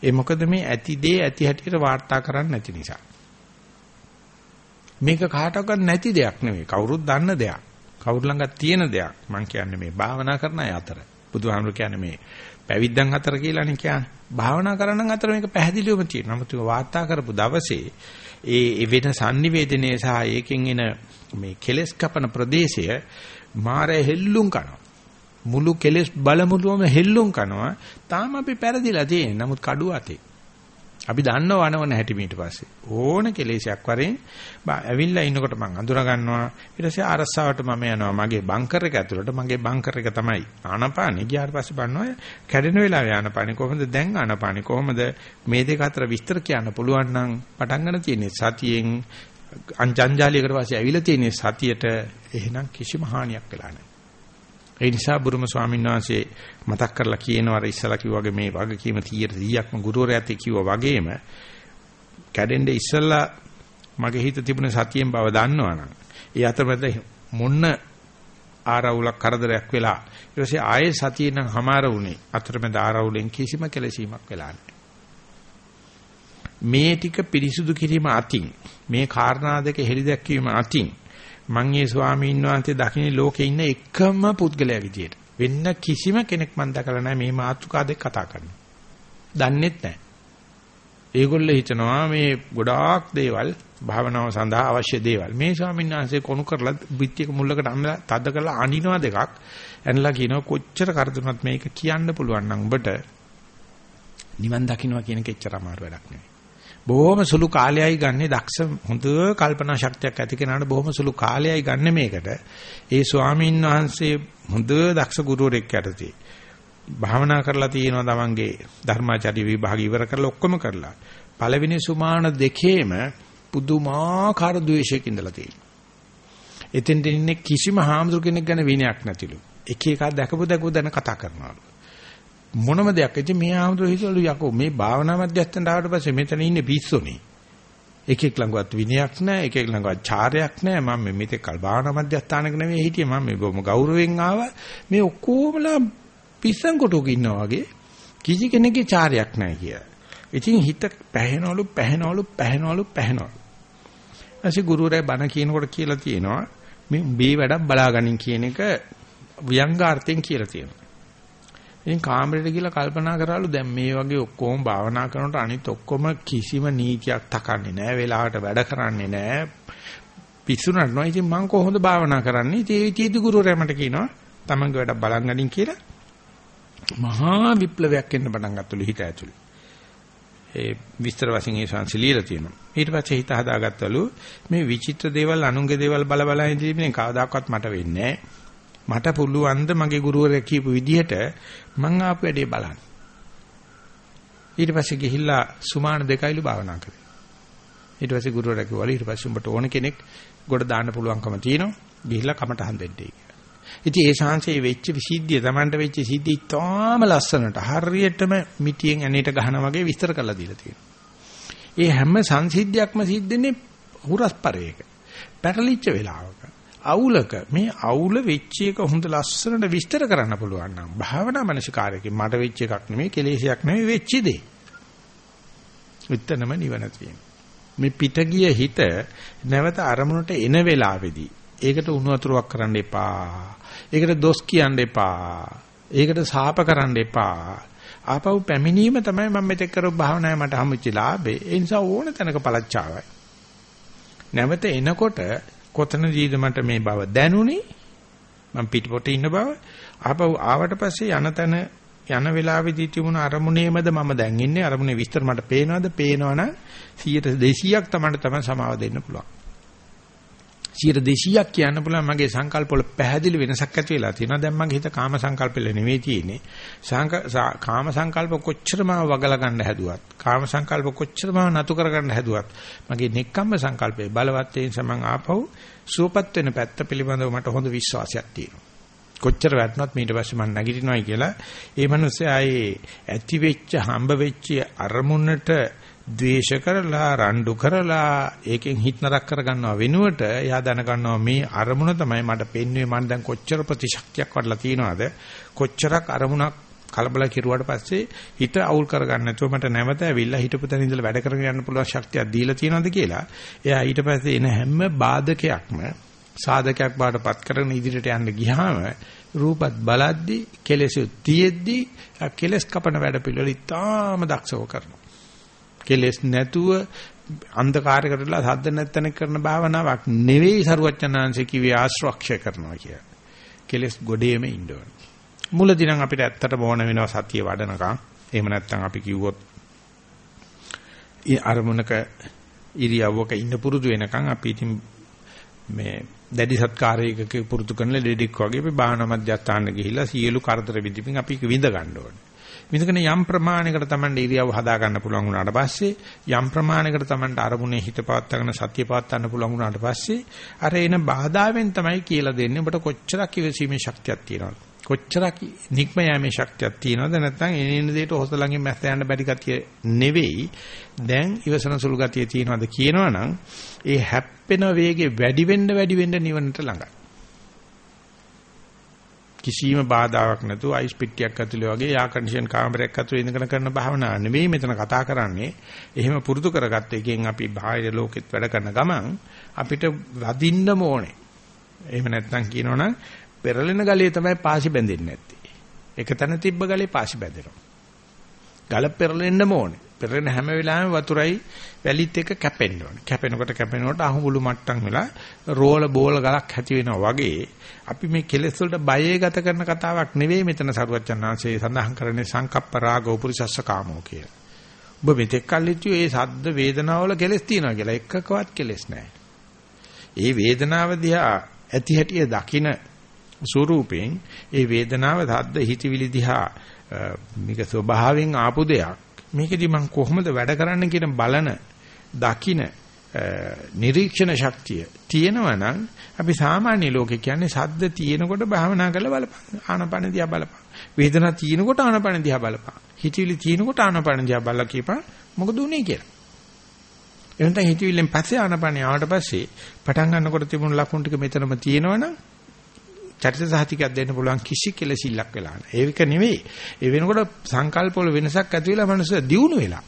ඒ මොකද මේ ඇති දේ ඇති හැටියට වාර්තා කරන්න නැති නිසා. මේක කාටවත් නැති දෙයක් නෙවෙයි. කවුරුත් දන්න දෙයක්. කවුරු ළඟ තියෙන දෙයක්. මම කියන්නේ මේ භාවනා කරන අය අතර. බුදුහාමුදුරු කියන්නේ මේ පැවිද්දන් අතර කියලානේ කියන්නේ. භාවනා කරනන් අතර මේක පැහැදිලිවම තියෙනවා. නමුත් වාර්තා කරපු දවසේ ඒ වෙන sannivedanaya සහ ඒකෙන් එන මේ කෙලස් කපන ප්‍රදේශය මාරය හෙල්ලුම් කරනවා. මුළු කෙලස් බලමුළුවම හෙල්ලුම් කරනවා. තාම අපි පෙරදිලා තියෙන. නමුත් කඩුව අතේ. අපි දන්නව අනවන හැටි ඊට පස්සේ. ඕන කෙලෙසයක් වරෙන් ඇවිල්ලා ඉන්නකොට මම අඳුර ගන්නවා. ඊට පස්සේ අරස්සාවට මම යනවා. මගේ බංකර් එක ඇතුළට මගේ බංකර් එක තමයි ආනපානෙ. ගියාට පස්සේ බලනවා කැඩෙන වෙලාවේ ආනපානෙ කොහොමද? දැන් ආනපානෙ කොහොමද? මේ දෙක අතර විස්තර කියන්න පුළුවන් නම් පටන් ගන්න තියෙන්නේ සතියෙන්. අංජංජාලියකට පස්සේ ඇවිල්ලා තියෙන්නේ සතියට. එහෙනම් කිසිම හානියක් වෙලා නැහැ. ඒ නිසා බුරුම ස්වාමීන් වහන්සේ මතක් කරලා කියනවා අර ඉස්සලා කිව්වාගේ මේ වගකීම 100%ක්ම ගුරුවරයාත් කිව්වා වගේම කැඩෙන්න ඉස්සලා මගේ හිත තිබුණ සතියෙන් බව දන්නවනම් ඒ අතරමැද මොන්න ආරවුලක් කරදරයක් වෙලා ඊට පස්සේ ආයේ සතිය නම් හමාර වුණේ අතරමැද ආරවුලෙන් කිසිම කෙලෙසීමක් වෙලා මේ ටික පිරිසුදු කිරීම අතින් මේ කාරණා දෙක හෙළිදැක්වීම අතින් මං ඒ ස්වාමීන් වහන්සේ දකින්න ලෝකේ ඉන්න එකම පුද්ගලයා විදියට වෙන්න කිසිම කෙනෙක් මන් දැකලා නැහැ මේ මාතෘකා දෙක කතා කරන්න. දන්නෙත් නැහැ. ඒගොල්ලෝ හිතනවා මේ ගොඩාක් දේවල් භාවනාව සඳහා අවශ්‍ය දේවල්. මේ ස්වාමීන් වහන්සේ කොණු කරලා පිටියක මුල්ලකට අන්න තද කරලා අනිනවා දෙකක්. එන්නලා කියනවා කොච්චර කරදරවත් මේක කියන්න පුළුවන් නම් උඹට නිවන් දකින්නවා කියන එක එච්චර අමාරු වැඩක් නෙවෙයි. බොහොම සුළු කාලයයි ගන්නේ දක්ෂ හොඳ කල්පනා ශක්තියක් ඇති කෙනාට බොහොම සුළු කාලයයි ගන්න මේකට. ඒ ස්වාමීන් වහන්සේ හොඳ දක්ෂ ගුරුවරෙක් යටතේ භාවනා කරලා තියෙනවා තමන්ගේ ධර්මාචාර්ය විභාග ඉවර කරලා ඔක්කොම කරලා. පළවෙනි සුමාන දෙකේම පුදුමාකාර ද්වේෂයක ඉඳලා තියෙනවා. එතෙන් දෙන්නේ කිසිම හාමුදුර කෙනෙක් ගැන විනයක් නැතිලු. එක එක දැකපු දැකපු දැන කතා කරනවලු. මොනම දෙයක්. ඉතින් මේ ආමතුරු හිතවලු යකෝ මේ භාවනා මධ්‍යස්ථානට ආවට පස්සේ මෙතන ඉන්නේ පිස්සුනේ. එකෙක් ළඟවත් විනයක් නැහැ එකෙක් ළඟවත් චාරයක් නැහැ. මම මෙතෙක් කල් භාවනා මධ්‍යස්ථානක නෙවෙයි හිටියේ. මම මේ බොහොම ගෞරවයෙන් ආවා. මේ ඔක්කොමලා පිස්සන් කොටුක ඉන්නවා වගේ කිසි කෙනෙක්ගේ චාරයක් නැහැ කියලා. ඉතින් හිත පැහැෙනවලු පැහැෙනවලු පැහැෙනවලු පැහැෙනවලු. ඇසි ගුරුවරයා බණ කියනකොට කියලා තියෙනවා මේ මේ වැඩක් බලාගනින් කියන එක ව්‍යංගාර්ථයෙන් කියලා තියෙනවා. ඉතින් කාමරේට ගිහලා කල්පනා කරාලු දැන් මේ වගේ ඔක්කොම භාවනා කරනකොට අනිත් ඔක්කොම කිසිම නීතියක් තකන්නේ නැහැ වෙලාවට වැඩ කරන්නේ නැහැ. පිස්සුනට නෝ ඉතින් මම කොහොමද භාවනා කරන්නේ? ඉතින් ඒ විදිහේ ගුරුවරයා මට කියනවා තමන්ගේ වැඩ බලන් ගනින් කියලා. මහා විප්ලවයක් එන්න පටන් ගත්තලු හිත ඇතුලේ. ඒ විස්තර වශයෙන් ඒ සංසිලියලා තියෙනවා. ඊට පස්සේ හිත හදාගත්තලු මේ විචිත්‍ර දේවල් අනුන්ගේ දේවල් බල බල ඉඳීමෙන් කවදාකවත් මට වෙන්නේ නැහැ. මට පුළුවන් ද මගේ ගුරුවරයා කියපු විදිහට මං ආපු වැඩේ බලන්න. ඊට පස්සේ ගිහිල්ලා සුමාන දෙකයිලු භාවනා කරේ. ඊට පස්සේ ගුරුවරයා කිව්වලු ඊට පස්සේ උඹට ඕන කෙනෙක් ගොඩ දාන්න පුළුවන්කම තියෙනවා. ගිහිල්ලා කමට හන්දෙන්නේ කියලා. ඉතින් ඒ ශාංශයේ වෙච්ච විසිද්ධිය Tamanට වෙච්ච සිද්ධිය තාම ලස්සනට හරියටම මිටියෙන් ඇනේට ගහනා වගේ විස්තර කරලා දීලා තියෙනවා. ඒ හැම සංසිද්ධියක්ම සිද්ධෙන්නේ හුරස් පරේක. පැටලිච්ච වෙලාවක. අවුලක මේ අවුල වෙච්ච එක හොඳ ලස්සනට විස්තර කරන්න පුළුවන් නම් භාවනා මනසිකාරයකින් මට වෙච්ච එකක් නෙමෙයි කෙලෙසයක් නෙමෙයි වෙච්ච දේ. විතරම නිවන මේ පිට ගිය හිත නැවත අරමුණට එන වෙලාවේදී ඒකට උණු වතුරක් කරන්න එපා. ඒකට දොස් කියන්න එපා. ඒකට සාප කරන්න එපා. ආපහු පැමිණීම තමයි මම මෙතෙක් කරපු භාවනාවේ මට හම්බෙච්ච ලාභේ. ඒ නිසා ඕන තැනක පළච්චාවයි. නැවත එනකොට කොතනදීද මට මේ බව දැනුනේ? මම පිටපොතේ ඉන්න බව. ආපහු ආවට පස්සේ යන තැන යන වෙලාවේදී තිබුණ අරමුණේමද මම දැන් ඉන්නේ? අරමුණේ විස්තර මට පේනවද? පේනවනම් 100ට 200ක් තමයි තමයි සමාව දෙන්න පුළුවන්. 200ක් කියන්න පුළුවන් මගේ සංකල්ප වල පැහැදිලි වෙනසක් ඇති වෙලා තියෙනවා. දැන් මගේ හිත කාම සංකල්පෙල නෙවෙයි තියෙන්නේ. කාම සංකල්ප කොච්චරම වගලා ගන්න හැදුවත්, කාම සංකල්ප කොච්චරම නතු කර ගන්න හැදුවත්, මගේ නෙක්කම්ම සංකල්පේ බලවත් ඒ නිසා මං ආපහු සුවපත් වෙන පැත්ත පිළිබඳව මට හොඳ විශ්වාසයක් තියෙනවා. කොච්චර වැටුණත් ඊට පස්සේ මම නැගිටිනවයි කියලා ඒ මිනිස්සේ ආයේ ඇති වෙච්ච හම්බ වෙච්ච අරමුණට ද්වේෂ කරලා රණ්ඩු කරලා ඒකෙන් හිත නරක කරගන්නව වෙනුවට එයා දැනගන්නවා මේ අරමුණ තමයි මට පෙන්වන්නේ මම දැන් කොච්චර ප්‍රතිශක්තියක් වඩලා තියනවද? කොච්චරක් අරමුණක් කලබල කිරුවාට පස්සේ හිත අවුල් කරගන්න නැතුව මට නැවත ඇවිල්ලා හිටපු තැන ඉඳලා වැඩ කරගෙන යන්න පුළුවන් ශක්තියක් දීලා තියෙනවද කියලා එයා ඊට පස්සේ එන හැම බාධකයක්ම සාධකයක් බාටපත් කරගෙන ඉදිරියට යන්න ගියාම රූපත් බලද්දි කෙලෙස් තියෙද්දි කෙලස් කපන වැඩ පිළිවෙල ඉතාම දක්ෂව කරනවා. කෙලෙස් නැතුව අන්ධකාරයකටලා සද්ද නැත්තන කරන භාවනාවක් නෙවෙයි සරුවචනාංශ කිව්වේ ආශ්‍රක්ෂය කරනවා කිය. කෙලෙස් ගොඩේම ඉන්න ඕන. මුලදී නම් අපිට ඇත්තටම ඕන වෙනවා සතිය වඩනකම්. එහෙම නැත්නම් අපි කිව්වොත් අරමුණක ඉරියව්වක ඉන්න පුරුදු වෙනකන් අපි ඉතින් මේ දැඩි සත්කාරයක පුරුදු කරන ලෙඩෙක් වගේ අපි භාවනා මධ්‍යස්ථාන ගිහිල්ලා සියලු කරදර විඳින්න අපි විඳ ගන්න ඕනේ. විඳගෙන යම් ප්‍රමාණයකට Tamande ඉරියව් හදා ගන්න පුළුවන් වුණාට පස්සේ යම් ප්‍රමාණයකට Tamande අරමුණේ හිත පවත්වාගෙන සතිය පවත්වන්න පුළුවන් වුණාට පස්සේ අර එන බාධාවෙන් තමයි කියලා දෙන්නේ. ඔබට කොච්චරක් ඉවසීමේ ශක්තියක් තියෙනවද? කොච්චරක් නික්ම යෑමේ ශක්තියක් තියෙනවද? නැත්නම් එනින දෙයට හොසලංගෙන් මැස්ස යන්න බැරි ගතිය නෙවෙයි. දැන් ඉවසන සුළු ගතිය තියෙනවද කියනවනම් ඒ හැප්පෙන වේගෙ වැඩි වෙන්න වැඩි වෙන්න නිවනට ළඟයි. කිසිම බාධාවක් නැතුව අයිස් පිටියක් ඇතුලේ වගේ යා කන්ඩිෂන් කාමරයක් ඇතුලේ ඉඳගෙන කරන භාවනාව නෙවෙයි මෙතන කතා කරන්නේ. එහෙම පුරුදු කරගත්ත එකෙන් අපි බාහිර ලෝකෙත් වැඩ කරන ගමන් අපිට වදින්න ඕනේ. එහෙම නැත්නම් කියනවනම් පෙරලෙන ගලේ තමයි පාසි බැඳෙන්නේ නැත්තේ. එක තැන තිබ්බ ගලේ පාසි බැඳෙනවා. ගල පෙරලෙන්නම ඕනේ. පෙරලෙන හැම වෙලාවෙම වතුරයි වැලිත් එක කැපෙන්න ඕනේ. කැපෙනකොට කැපෙනකොට අහුමුළු මට්ටම් වෙලා රෝල බෝල ගලක් ඇති වෙනවා වගේ අපි මේ කෙලෙස් වලට බයේ ගත කරන කතාවක් නෙවෙයි මෙතන සරුවච්චන්හන්සේ සඳහන් කරන්නේ සංකප්ප රාග උපරිසස්ස කාමෝ කියලා. ඔබ මෙතෙක් කල්ලිච්චු ඒ සද්ද වේදනාවල කෙලෙස් තියෙනවා කියලා එකකවත් කෙලෙස් නැහැ. ඒ වේදනාව දිහා ඇති හැටිය දකින ස්වරූපයෙන් ඒ වේදනාව සද්ද හිතවිලි දිහා මේක ස්වභාවයෙන් ආපු දෙයක් මේකෙදි මම කොහොමද වැඩ කරන්න කියන බලන දකින නිරීක්ෂණ ශක්තිය තියෙනවා නම් අපි සාමාන්‍ය ලෝකේ කියන්නේ සද්ද තියෙනකොට භාවනා කරලා බලපන්. ආනපන දිහා බලපන්. වේදනා තියෙනකොට ආනපන දිහා බලපන්. හිතවිලි තියෙනකොට ආනපන දිහා බලලා කියපන් මොකද උනේ? කියලා. එහෙනම් හිතවිල්ලෙන් පස්සේ ආනපන ආවට පස්සේ පටන් ගන්නකොට තිබුණු ලකුණු ටික මෙතනම තියෙනවනම් චරිත සහතිකයක් දෙන්න පුළුවන් කිසි කෙලසිල්ලක් වෙලා නැහැ. ඒක නෙවෙයි. ඒ වෙනකොට සංකල්ප වල වෙනසක් ඇති වෙලා මනස දියුණු වෙලා.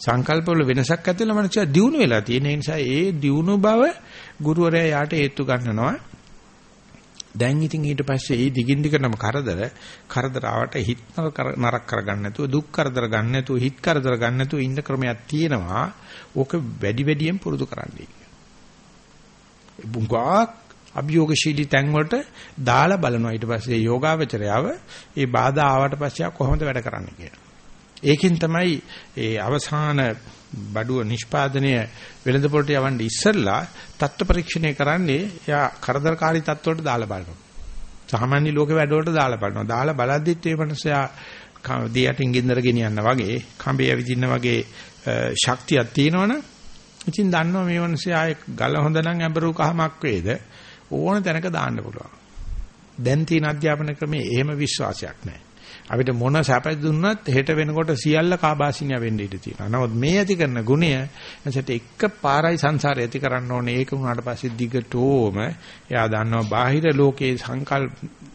සංකල්ප වල වෙනසක් ඇති වෙලා මනස දියුණු වෙලා තියෙන නිසා ඒ දියුණු බව ගුරුවරයා යාට හේතු ගන්නනවා. දැන් ඉතින් ඊට පස්සේ ඒ දිගින් දිගටම කරදර කරදර ආවට හිත නරක කරගන්න නැතුව දුක් කරදර ගන්න නැතුව හිත කරදර ගන්න නැතුව ඉන්න ක්‍රමයක් තියෙනවා. ඕක වැඩි වැඩියෙන් පුරුදු කරන්නයි. බුංගාක් අභියෝගශීලී තැන් වලට දාලා බලනවා ඊට පස්සේ යෝගාවචරයව ඒ බාධා ආවට පස්සේ කොහොමද වැඩ කරන්නේ කියලා. ඒකෙන් තමයි ඒ අවසාන බඩුව නිෂ්පාදනය වෙළඳ පොළට යවන්න ඉස්සෙල්ලා තත්ත්ව පරීක්ෂණය කරන්නේ එයා කරදරකාරී තත්ත්වවලට දාලා බලනවා. සාමාන්‍ය ලෝක වැඩවලට දාලා බලනවා. දාලා බලද්දිත් මේ මනුස්සයා දියටින් ගින්දර ගෙනියන්න වගේ, කඹේ ඇවිදින්න වගේ ශක්තියක් තියෙනවනේ. ඉතින් දන්නවා මේ මනුස්සයා ගල හොඳ නම් ඇඹරු කහමක් වේද ඕන තැනක දාන්න පුළුවන්. දැන් තියෙන අධ්‍යාපන ක්‍රමයේ එහෙම විශ්වාසයක් නැහැ. අපිට මොන සැප දුන්නත් හෙට වෙනකොට සියල්ල කාබාසිනිය වෙන්න ඉඩ තියෙනවා. නමුත් මේ ඇති කරන ගුණය එසට එක පාරයි සංසාරය ඇති කරන්න ඕනේ. ඒක වුණාට පස්සේ දිගටම එයා දන්නවා බාහිර ලෝකයේ සංකල්ප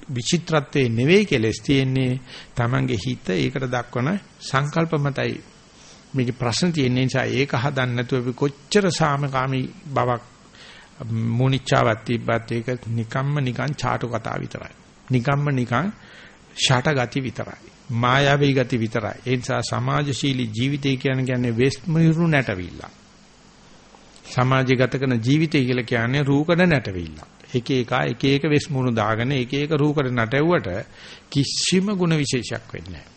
විචිත්‍රත්වයේ නෙවෙයි කෙලස් තියෙන්නේ. Tamange හිත ඒකට දක්වන සංකල්ප මතයි මේකේ ප්‍රශ්න තියෙන නිසා ඒක හදන්න නැතුව අපි කොච්චර සාමකාමී බවක් මුනිච්චාවක් තිබ්බත් ඒක නිකම්ම නිකං ചാටු කතා විතරයි. නිකම්ම නිකං ෂට ගති විතරයි. මායාවී ගති විතරයි. ඒ නිසා සමාජශීලී ජීවිතය කියන්නේ වෙස්ට් මිරු නැටවිල්ල. සමාජගත කරන ජීවිතය කියලා කියන්නේ රූකඩ නැටවිල්ල. එක එක එක එක වෙස් මුණු දාගෙන එක එක රූකඩ නැටෙව්වට කිසිම ಗುಣ විශේෂයක් වෙන්නේ නැහැ.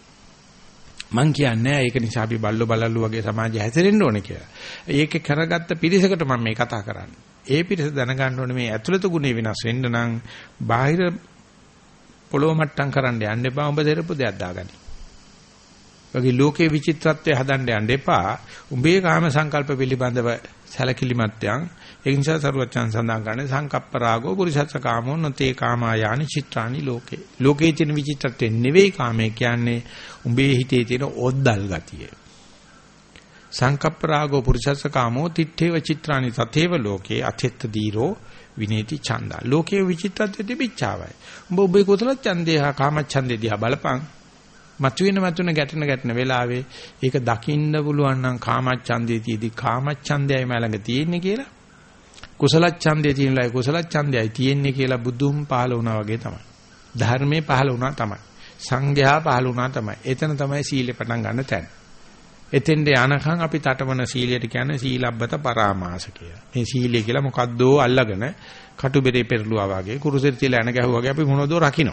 මං කියන්නේ ඒක නිසා අපි බල්ලෝ බලල්ලු වගේ සමාජය හැසිරෙන්න ඕනේ කියලා. ඒක කරගත්ත පිරිසකට මම මේ කතා කරන්නේ. ඒ පිරිස දැනගන්න ඕනේ මේ ඇතුළත ගුණේ වෙනස් වෙන්න නම් බාහිර පොළොව මට්ටම් කරන්න යන්න එපා. උඹ දෙරපු දෙයක් දාගනි. වගේ ලෝකේ විචිත්‍රත්වය හදන්න යන්න එපා. උඹේ කාම සංකල්ප පිළිබඳව සැලකිලිමත් යන්. ඒ නිසා සරුවචන් සඳහන් කරන්නේ සංකප්ප රාගෝ පුරිසත්ස කාමෝ නතේ කාමායානි චිත්‍රානි ලෝකේ. ලෝකේ තියෙන විචිත්‍රත්වය නෙවෙයි කාමයේ කියන්නේ උඹේ හිතේ තියෙන ඔද්දල් ගතිය. සංකප්ප රාගෝ පුරිසස්ස කාමෝ තිත්තේව චිත්‍රානි තතේව ලෝකේ අතෙත්ත දීරෝ විනේති ඡන්දා. ලෝකේ විචිත්තත්වයේ තිබිච්චාවයි උඹ ඔබේ කුසල ඡන්දේ හා කාම ඡන්දේ දිහා බලපං මතුවෙන මතුවෙන ගැටෙන ගැටෙන වෙලාවේ ඒක දකින්න පුළුවන් නම් කාම ඡන්දේ තියදී කාම ඡන්දයයි මලඟ තියෙන්නේ කියලා. කුසල ඡන්දේ තියෙනලා කුසල ඡන්දයයි තියෙන්නේ කියලා බුදුන් පහල වුණා වගේ තමයි. ධර්මයේ පහල වුණා තමයි. සංඝයා පහල වුණා තමයි. එතන තමයි සීලෙ පටන් ගන්න තැන. එතෙන්ට යනකම් අපි තටමන සීලයට කියන්නේ සීලබ්බත පරාමාස කියලා. මේ සීලය කියලා මොකද්දෝ අල්ලගෙන කටුබෙරේ පෙරළුවා වගේ කුරුසෙට තියලා එන ගැහුවා වගේ අපි මොනවදෝ රකින්න.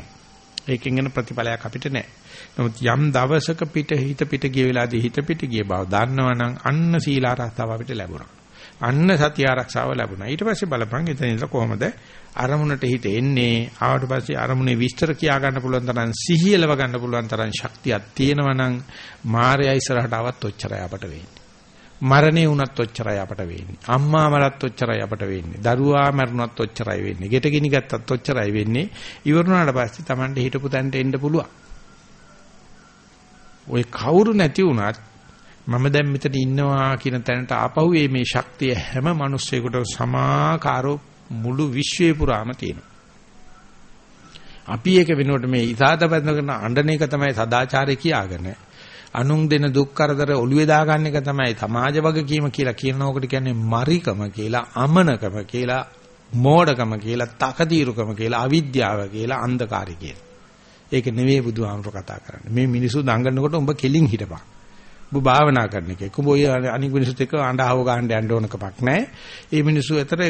ඒකෙන් එන ප්‍රතිඵලයක් අපිට නැහැ. නමුත් යම් දවසක පිට හිත පිට ගිය වෙලාවදී හිත පිට ගිය බව දන්නවනම් අන්න සීල ආරක්ෂාව අපිට ලැබුණා. අන්න සතිය ආරක්ෂාව ලැබුණා. ඊට පස්සේ බලපන් එතන ඉඳලා කොහමද අරමුණට හිත එන්නේ. ආවට පස්සේ අරමුණේ විස්තර කියා ගන්න පුළුවන් තරම් සිහියලව ගන්න පුළුවන් තරම් ශක්තියක් තියෙනවා නම් මායя ඉස්සරහට આવත් ඔච්චරයි අපට වෙන්නේ. මරණේ වුණත් ඔච්චරයි අපට වෙන්නේ. අම්මා මරත් ඔච්චරයි අපට වෙන්නේ. දරුවා මරුණත් ඔච්චරයි වෙන්නේ. ගෙට ගිනි ගත්තත් ඔච්චරයි වෙන්නේ. ඉවරුණාට පස්සේ Tamande හිටපු තැනට එන්න පුළුවන්. ওই කවුරු නැති වුණත් මම දැන් මෙතන ඉන්නවා කියන තැනට ආපහු මේ ශක්තිය හැම මිනිස්සෙකුට සමාකාරෝ මුළු විශ්වය පුරාම තියෙනවා. අපි ඒක වෙනුවට මේ ඉසాత බඳගෙන අඬන එක තමයි සදාචාරය කියාගෙන අනුන් දෙන දුක් කරදර ඔළුවේ දාගන්න එක තමයි සමාජ වගකීම කියලා කියනකොට කියන්නේ මරිකම කියලා අමනකම කියලා මෝඩකම කියලා තකදීරුකම කියලා අවිද්‍යාව කියලා අන්ධකාරය කියලා. ඒක නෙවෙයි බුදුහාමුදුර කතා කරන්නේ. මේ මිනිස්සු දඟනකොට උඹ කෙලින් හිටපන්. ඔබ භාවනා කරන එකේ. කුඹ ඔය අනික් මිනිස්සුත් එක්ක අඬහව ගන්න යන්න ඕන කමක් නැහැ. ඒ මිනිස්සු අතර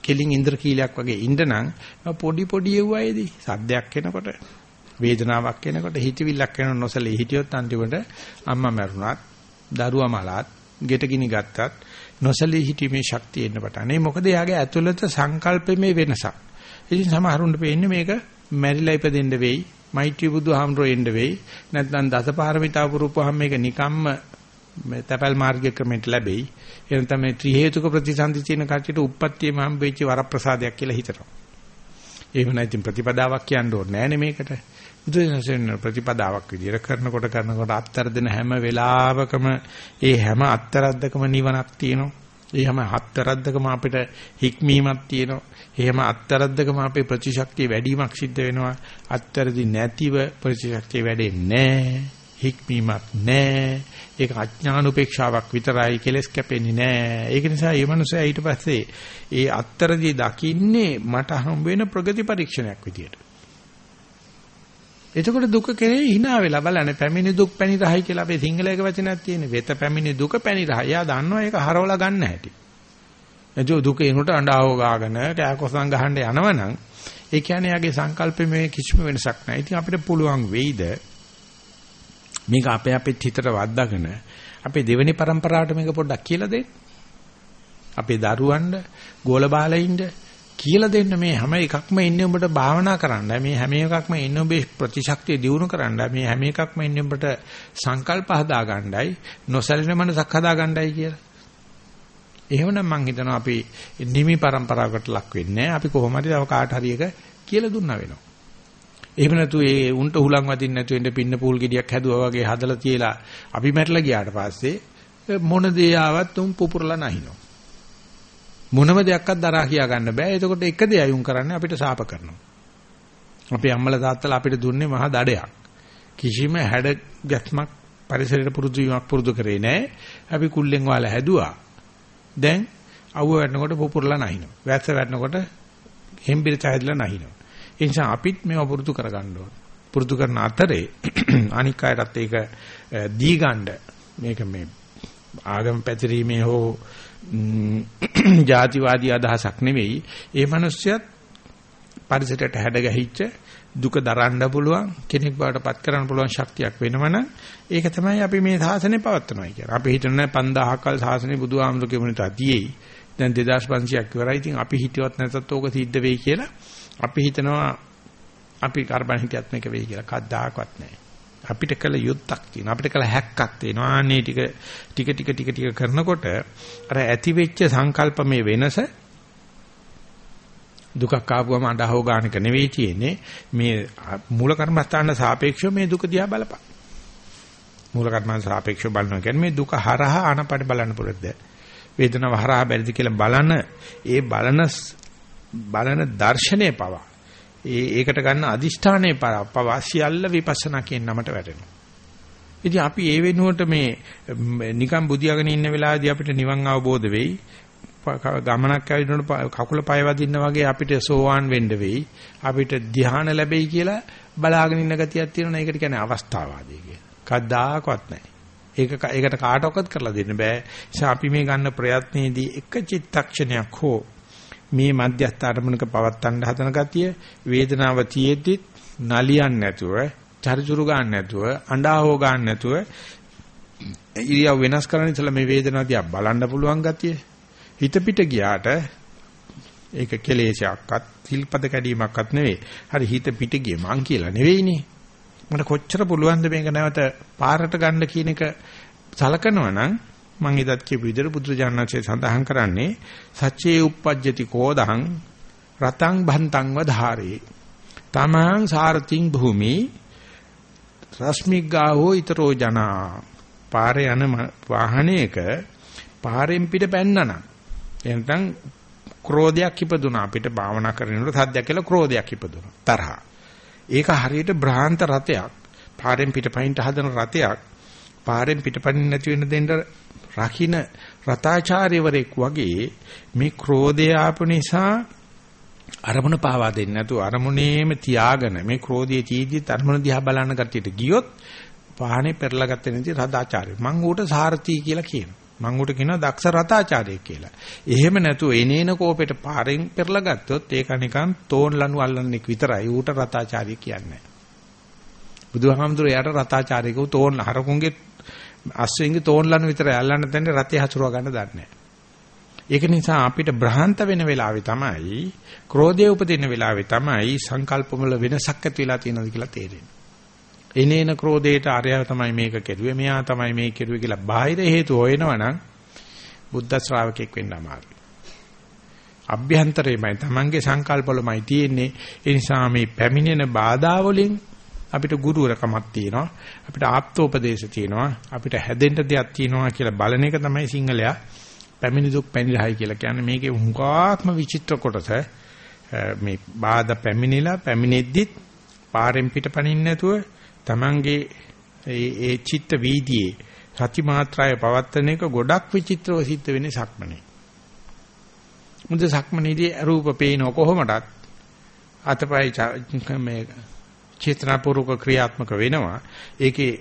කෙලින් ඉන්ද්‍රකීලයක් වගේ ඉන්නනම් පොඩි පොඩි යුවයිදී සද්දයක් එනකොට වේදනාවක් එනකොට හිතවිල්ලක් එන නොසලී හිටියොත් අන්තිමට අම්මා මැරුණත් දරුවා මලත් ගෙට ගිනි ගත්තත් නොසලී හිටීමේ ශක්තිය එන්න පටන්. ඒ මොකද එයාගේ ඇතුළත සංකල්පෙමේ වෙනසක්. ඉතින් සමහරුන්ට පේන්නේ මේක මැරිලා ඉපදෙන්න වෙයි මෛත්‍රී බුදුහාමරෝ එන්න වෙයි. නැත්නම් දසපාරමිතා පුරුපුවහම මේක නිකම්ම මේ තපල් මාර්ග ක්‍රමයට ලැබෙයි. එහෙනම් තමයි ත්‍රි හේතුක ප්‍රතිසන්දි තියෙන කච්චිට උප්පත්තියම හම්බෙච්ච වරප්‍රසාදයක් කියලා හිතනවා. එහෙම නැත්නම් ප්‍රතිපදාවක් කියන්න ඕනේ නෑනේ මේකට. බුදුසසුන ප්‍රතිපදාවක් විදියට කරනකොට කරනකොට අත්තර දෙන හැම වෙලාවකම ඒ හැම අත්තරද්දකම නිවනක් තියෙනවා. ඒ හැම හත්තරද්දකම අපිට හික්මීමක් තියෙනවා. එහෙම අත්තරද්දකම අපේ ප්‍රතිශක්තිය වැඩිවීමක් සිද්ධ වෙනවා. අත්තරදි නැතිව ප්‍රතිශක්තිය වැඩෙන්නේ නැහැ. හික්මීමක් නැහැ. ඒක අඥාන උපේක්ෂාවක් විතරයි කෙලස් කැපෙන්නේ නැහැ. ඒක නිසා මේ මනුස්සයා ඊට පස්සේ ඒ අත්තරදී දකින්නේ මට හම් වෙන ප්‍රගති පරීක්ෂණයක් විදියට. එතකොට දුක කෙරේ hina වෙලා බලන්නේ පැමිණි දුක් පැණි රහයි කියලා අපේ සිංහලයක වචනයක් තියෙන. වෙත පැමිණි දුක පැණි රහයි. යා දන්නවා ඒක හරවලා ගන්න හැටි. එතකොට දුක එනකොට අඬාව ගාගෙන කෑකොසම් ගහන්න යනවනම් ඒ කියන්නේ යාගේ සංකල්පෙ මේ කිසිම වෙනසක් නැහැ. ඉතින් අපිට පුළුවන් වෙයිද මේක අපේ අපේ හිතට වද්දාගෙන අපේ දෙවෙනි પરම්පරාවට මේක පොඩ්ඩක් කියලා දෙන්න. අපේ දරුවන්ට ගෝල බාලයින්ට කියලා දෙන්න මේ හැම එකක්ම ඉන්නේ උඹට භාවනා කරන්න. මේ හැම එකක්ම ඉන්නේ උඹේ ප්‍රතිශක්තිය දියුණු කරන්න. මේ හැම එකක්ම ඉන්නේ උඹට සංකල්ප හදා ගන්නයි, නොසැලෙන මනසක් හදා ගන්නයි කියලා. එහෙමනම් මං හිතනවා අපි නිමි પરම්පරාවකට ලක් වෙන්නේ අපි කොහොම හරි තව කාට හරි එක කියලා දුන්නා වෙනවා. එහෙම නැතු ඒ උන්ට හුලං වදින්න නැතු වෙන්න පින්න පූල් ගෙඩියක් හැදුවා වගේ හදලා තියලා අපි මැරලා ගියාට පස්සේ මොන දේ ආවත් උන් පුපුරලා නැහිනවා. මොනම දෙයක්වත් දරා කියා ගන්න බෑ. එතකොට එක දෙයයි උන් කරන්නේ අපිට සාප කරනවා. අපේ අම්මලා තාත්තලා අපිට දුන්නේ මහා දඩයක්. කිසිම හැඩ ගැස්මක් පරිසරයට පුරුදු වීමක් පුරුදු කරේ නෑ. අපි කුල්ලෙන් වාලා හැදුවා. දැන් අවුව වැටෙනකොට පුපුරලා නැහිනවා. වැස්ස වැටෙනකොට හෙම්බිරිත හැදලා නැහිනවා. ඒ නිසා අපිත් මේව පුරුදු කරගන්න ඕන. පුරුදු කරන අතරේ අනික් අයටත් ඒක දී ගන්න මේක මේ ආගම පැතිරීමේ හෝ ජාතිවාදී අදහසක් නෙවෙයි. ඒ මිනිස්සයත් පරිසරයට හැඩ ගැහිච්ච දුක දරන්න පුළුවන් කෙනෙක් බවට පත් කරන්න පුළුවන් ශක්තියක් වෙනවනම් ඒක තමයි අපි මේ සාසනය පවත්වනවා කියන්නේ. අපි හිතන්නේ 5000 කල් සාසනය බුදුහාමුදුරුවෝ කියමුණට අතියෙයි. දැන් 2500ක් ඉවරයි. ඉතින් අපි හිතුවත් නැතත් ඕක සිද්ධ වෙයි කියලා අපි හිතනවා අපි කාර්බන් හිතියත් මේක වෙයි කියලා. කද්දාකවත් නැහැ. අපිට කළ යුත්තක් තියෙනවා. අපිට කළ හැක්කක් තියෙනවා. අනේ ටික ටික ටික ටික ටික කරනකොට අර ඇති වෙච්ච සංකල්පමේ වෙනස දුකක් ආපුවම අඬහව ගන්නක නෙවෙයි තියෙන්නේ. මේ මූල කර්මස්ථාන සාපේක්ෂව මේ දුක දිහා බලපන්. මූල කර්මස්ථාන සාපේක්ෂව බලනවා කියන්නේ මේ දුක හරහා ආනපඩ බලන්න පුළුවන්ද? වේදනාව හරහා බැරිද කියලා බලන ඒ බලන බලන දර්ශනය පවා ඒ ඒකට ගන්න අදිෂ්ඨානයේ පවා සියල්ල විපස්සනා කියන නමට වැටෙනවා. ඉතින් අපි ඒ වෙනුවට මේ නිකම් බුදියාගෙන ඉන්න වෙලාවේදී අපිට නිවන් අවබෝධ වෙයි. ගමනක් ඇවිදිනකොට කකුල පය වදින්න වගේ අපිට සෝවාන් වෙන්න වෙයි. අපිට ධ්‍යාන ලැබෙයි කියලා බලාගෙන ඉන්න ගතියක් තියෙනවා. ඒකට කියන්නේ අවස්ථාවාදී කියලා. කද්දාකවත් නැහැ. ඒක ඒකට කාටවත් කරලා දෙන්න බෑ. ඒ අපි මේ ගන්න ප්‍රයත්නයේදී එක චිත්තක්ෂණයක් හෝ මේ මධ්‍යස්ථ අරමුණක පවත්තන්න හදන ගතිය වේදනාව තියෙද්දි නලියන්නේ නැතුව චරිචුරු ගන්න නැතුව අඬාවෝ ගන්න නැතුව ඉරියව් වෙනස් කරන්න ඉතලා මේ වේදනාව දිහා බලන්න පුළුවන් ගතිය හිත පිට ගියාට ඒක කෙලෙසයක්වත් සිල්පද කැඩීමක්වත් නෙවෙයි. හරි හිත පිට ගියේ මං කියලා නෙවෙයිනේ. මට කොච්චර පුළුවන්ද මේක නැවත පාරට ගන්න කියන එක සලකනවා නම් මම ඉදත් කියපු විදිහට බුදුජානනාංශය සඳහන් කරන්නේ සච්චේ uppajjati කෝදහං රතං භන්තං වධාරේ තමං සාරතිං භූමි රශ්මිග්ගාහෝ ඊතරෝ ජනා පාරේ යන වාහනයක පාරෙන් පිට පැන්නනම් එනතන් ක්‍රෝධයක් ඉපදුනා. අපිට භාවනා කරනකොට සද්දයක් කියලා ක්‍රෝධයක් ඉපදුනා. තරහ. ඒක හරියට භ්‍රාන්ත රතයක් පාරෙන් පිටපයින්ට හදන රතයක් පාරෙන් පිටපයින් නැති වෙන දෙන්න රකින්න රතාචාර්යවරයෙක් වගේ මේ ක්‍රෝධය ආපු නිසා අරමුණ පාවා දෙන්නේ නැතුව අරමුණේම තියාගෙන මේ ක්‍රෝධයේ තීජි අරමුණ දිහා බලන කට්ටියට ගියොත් වාහනේ පෙරලා ගත්තේ නැති රතාචාර්ය. මං ඌට සාරථි කියලා කියනවා. මං ඌට කියනවා දක්ෂ රතාචාර්යෙක් කියලා. එහෙම නැතුව එනේන කෝපෙට පාරෙන් පෙරලා ගත්තොත් ඒක නිකන් තෝන් ලනු අල්ලන්නෙක් විතරයි. ඌට රතාචාර්ය කියන්නේ. බුදුහාමුදුරේ යාට රතාචාර්යකව තෝන් හරකුන්ගේ අස්වෙන්ගේ තෝන්ලන විතරයි අල්ලන්න දෙන්නේ රතේ හසුරව ගන්න දන්නේ ඒක නිසා අපිට බ්‍රහන්ත වෙන වෙලාවේ තමයි ක්‍රෝධය උපදින වෙලාවේ තමයි සංකල්පවල වෙනසක් ඇති වෙලා තියෙනවද කියලා තේරෙන්නේ. එනේන ක්‍රෝධයට අරයා තමයි මේක කෙරුවේ මෙයා තමයි මේක කෙරුවේ කියලා බාහිර හේතු හොයනවනම් බුද්ධ ශ්‍රාවකෙක් වෙන්න අමාරුයි. අභ්‍යන්තරේමයි තමන්ගේ සංකල්පවලමයි තියෙන්නේ. ඒ නිසා මේ පැමිණෙන බාධා වලින් අපිට ගුරුවරකමක් තියෙනවා අපිට ආප්තෝපදේශ තියෙනවා අපිට හැදෙන්න දෙයක් තියෙනවා කියලා බලන එක තමයි සිංහලයා පැමිණි දුක් පැනිරහයි කියලා කියන්නේ මේකේ හුඟාක්ම විචිත්‍ර කොටස මේ බාධා පැමිණිලා පැමිණෙද්දිත් පාරෙන් පිටපණින්න නැතුව Tamange ඒ ඒ චිත්ත වීදියේ සති මාත්‍රාය පවත්තන එක ගොඩක් විචිත්‍රව සිද්ධ වෙන්නේ සක්මනේ. මුද සක්මනේදී රූප පේනව කොහොමදත් අතපය මේ චේතනාපූර්වක ක්‍රියාත්මක වෙනවා. ඒකේ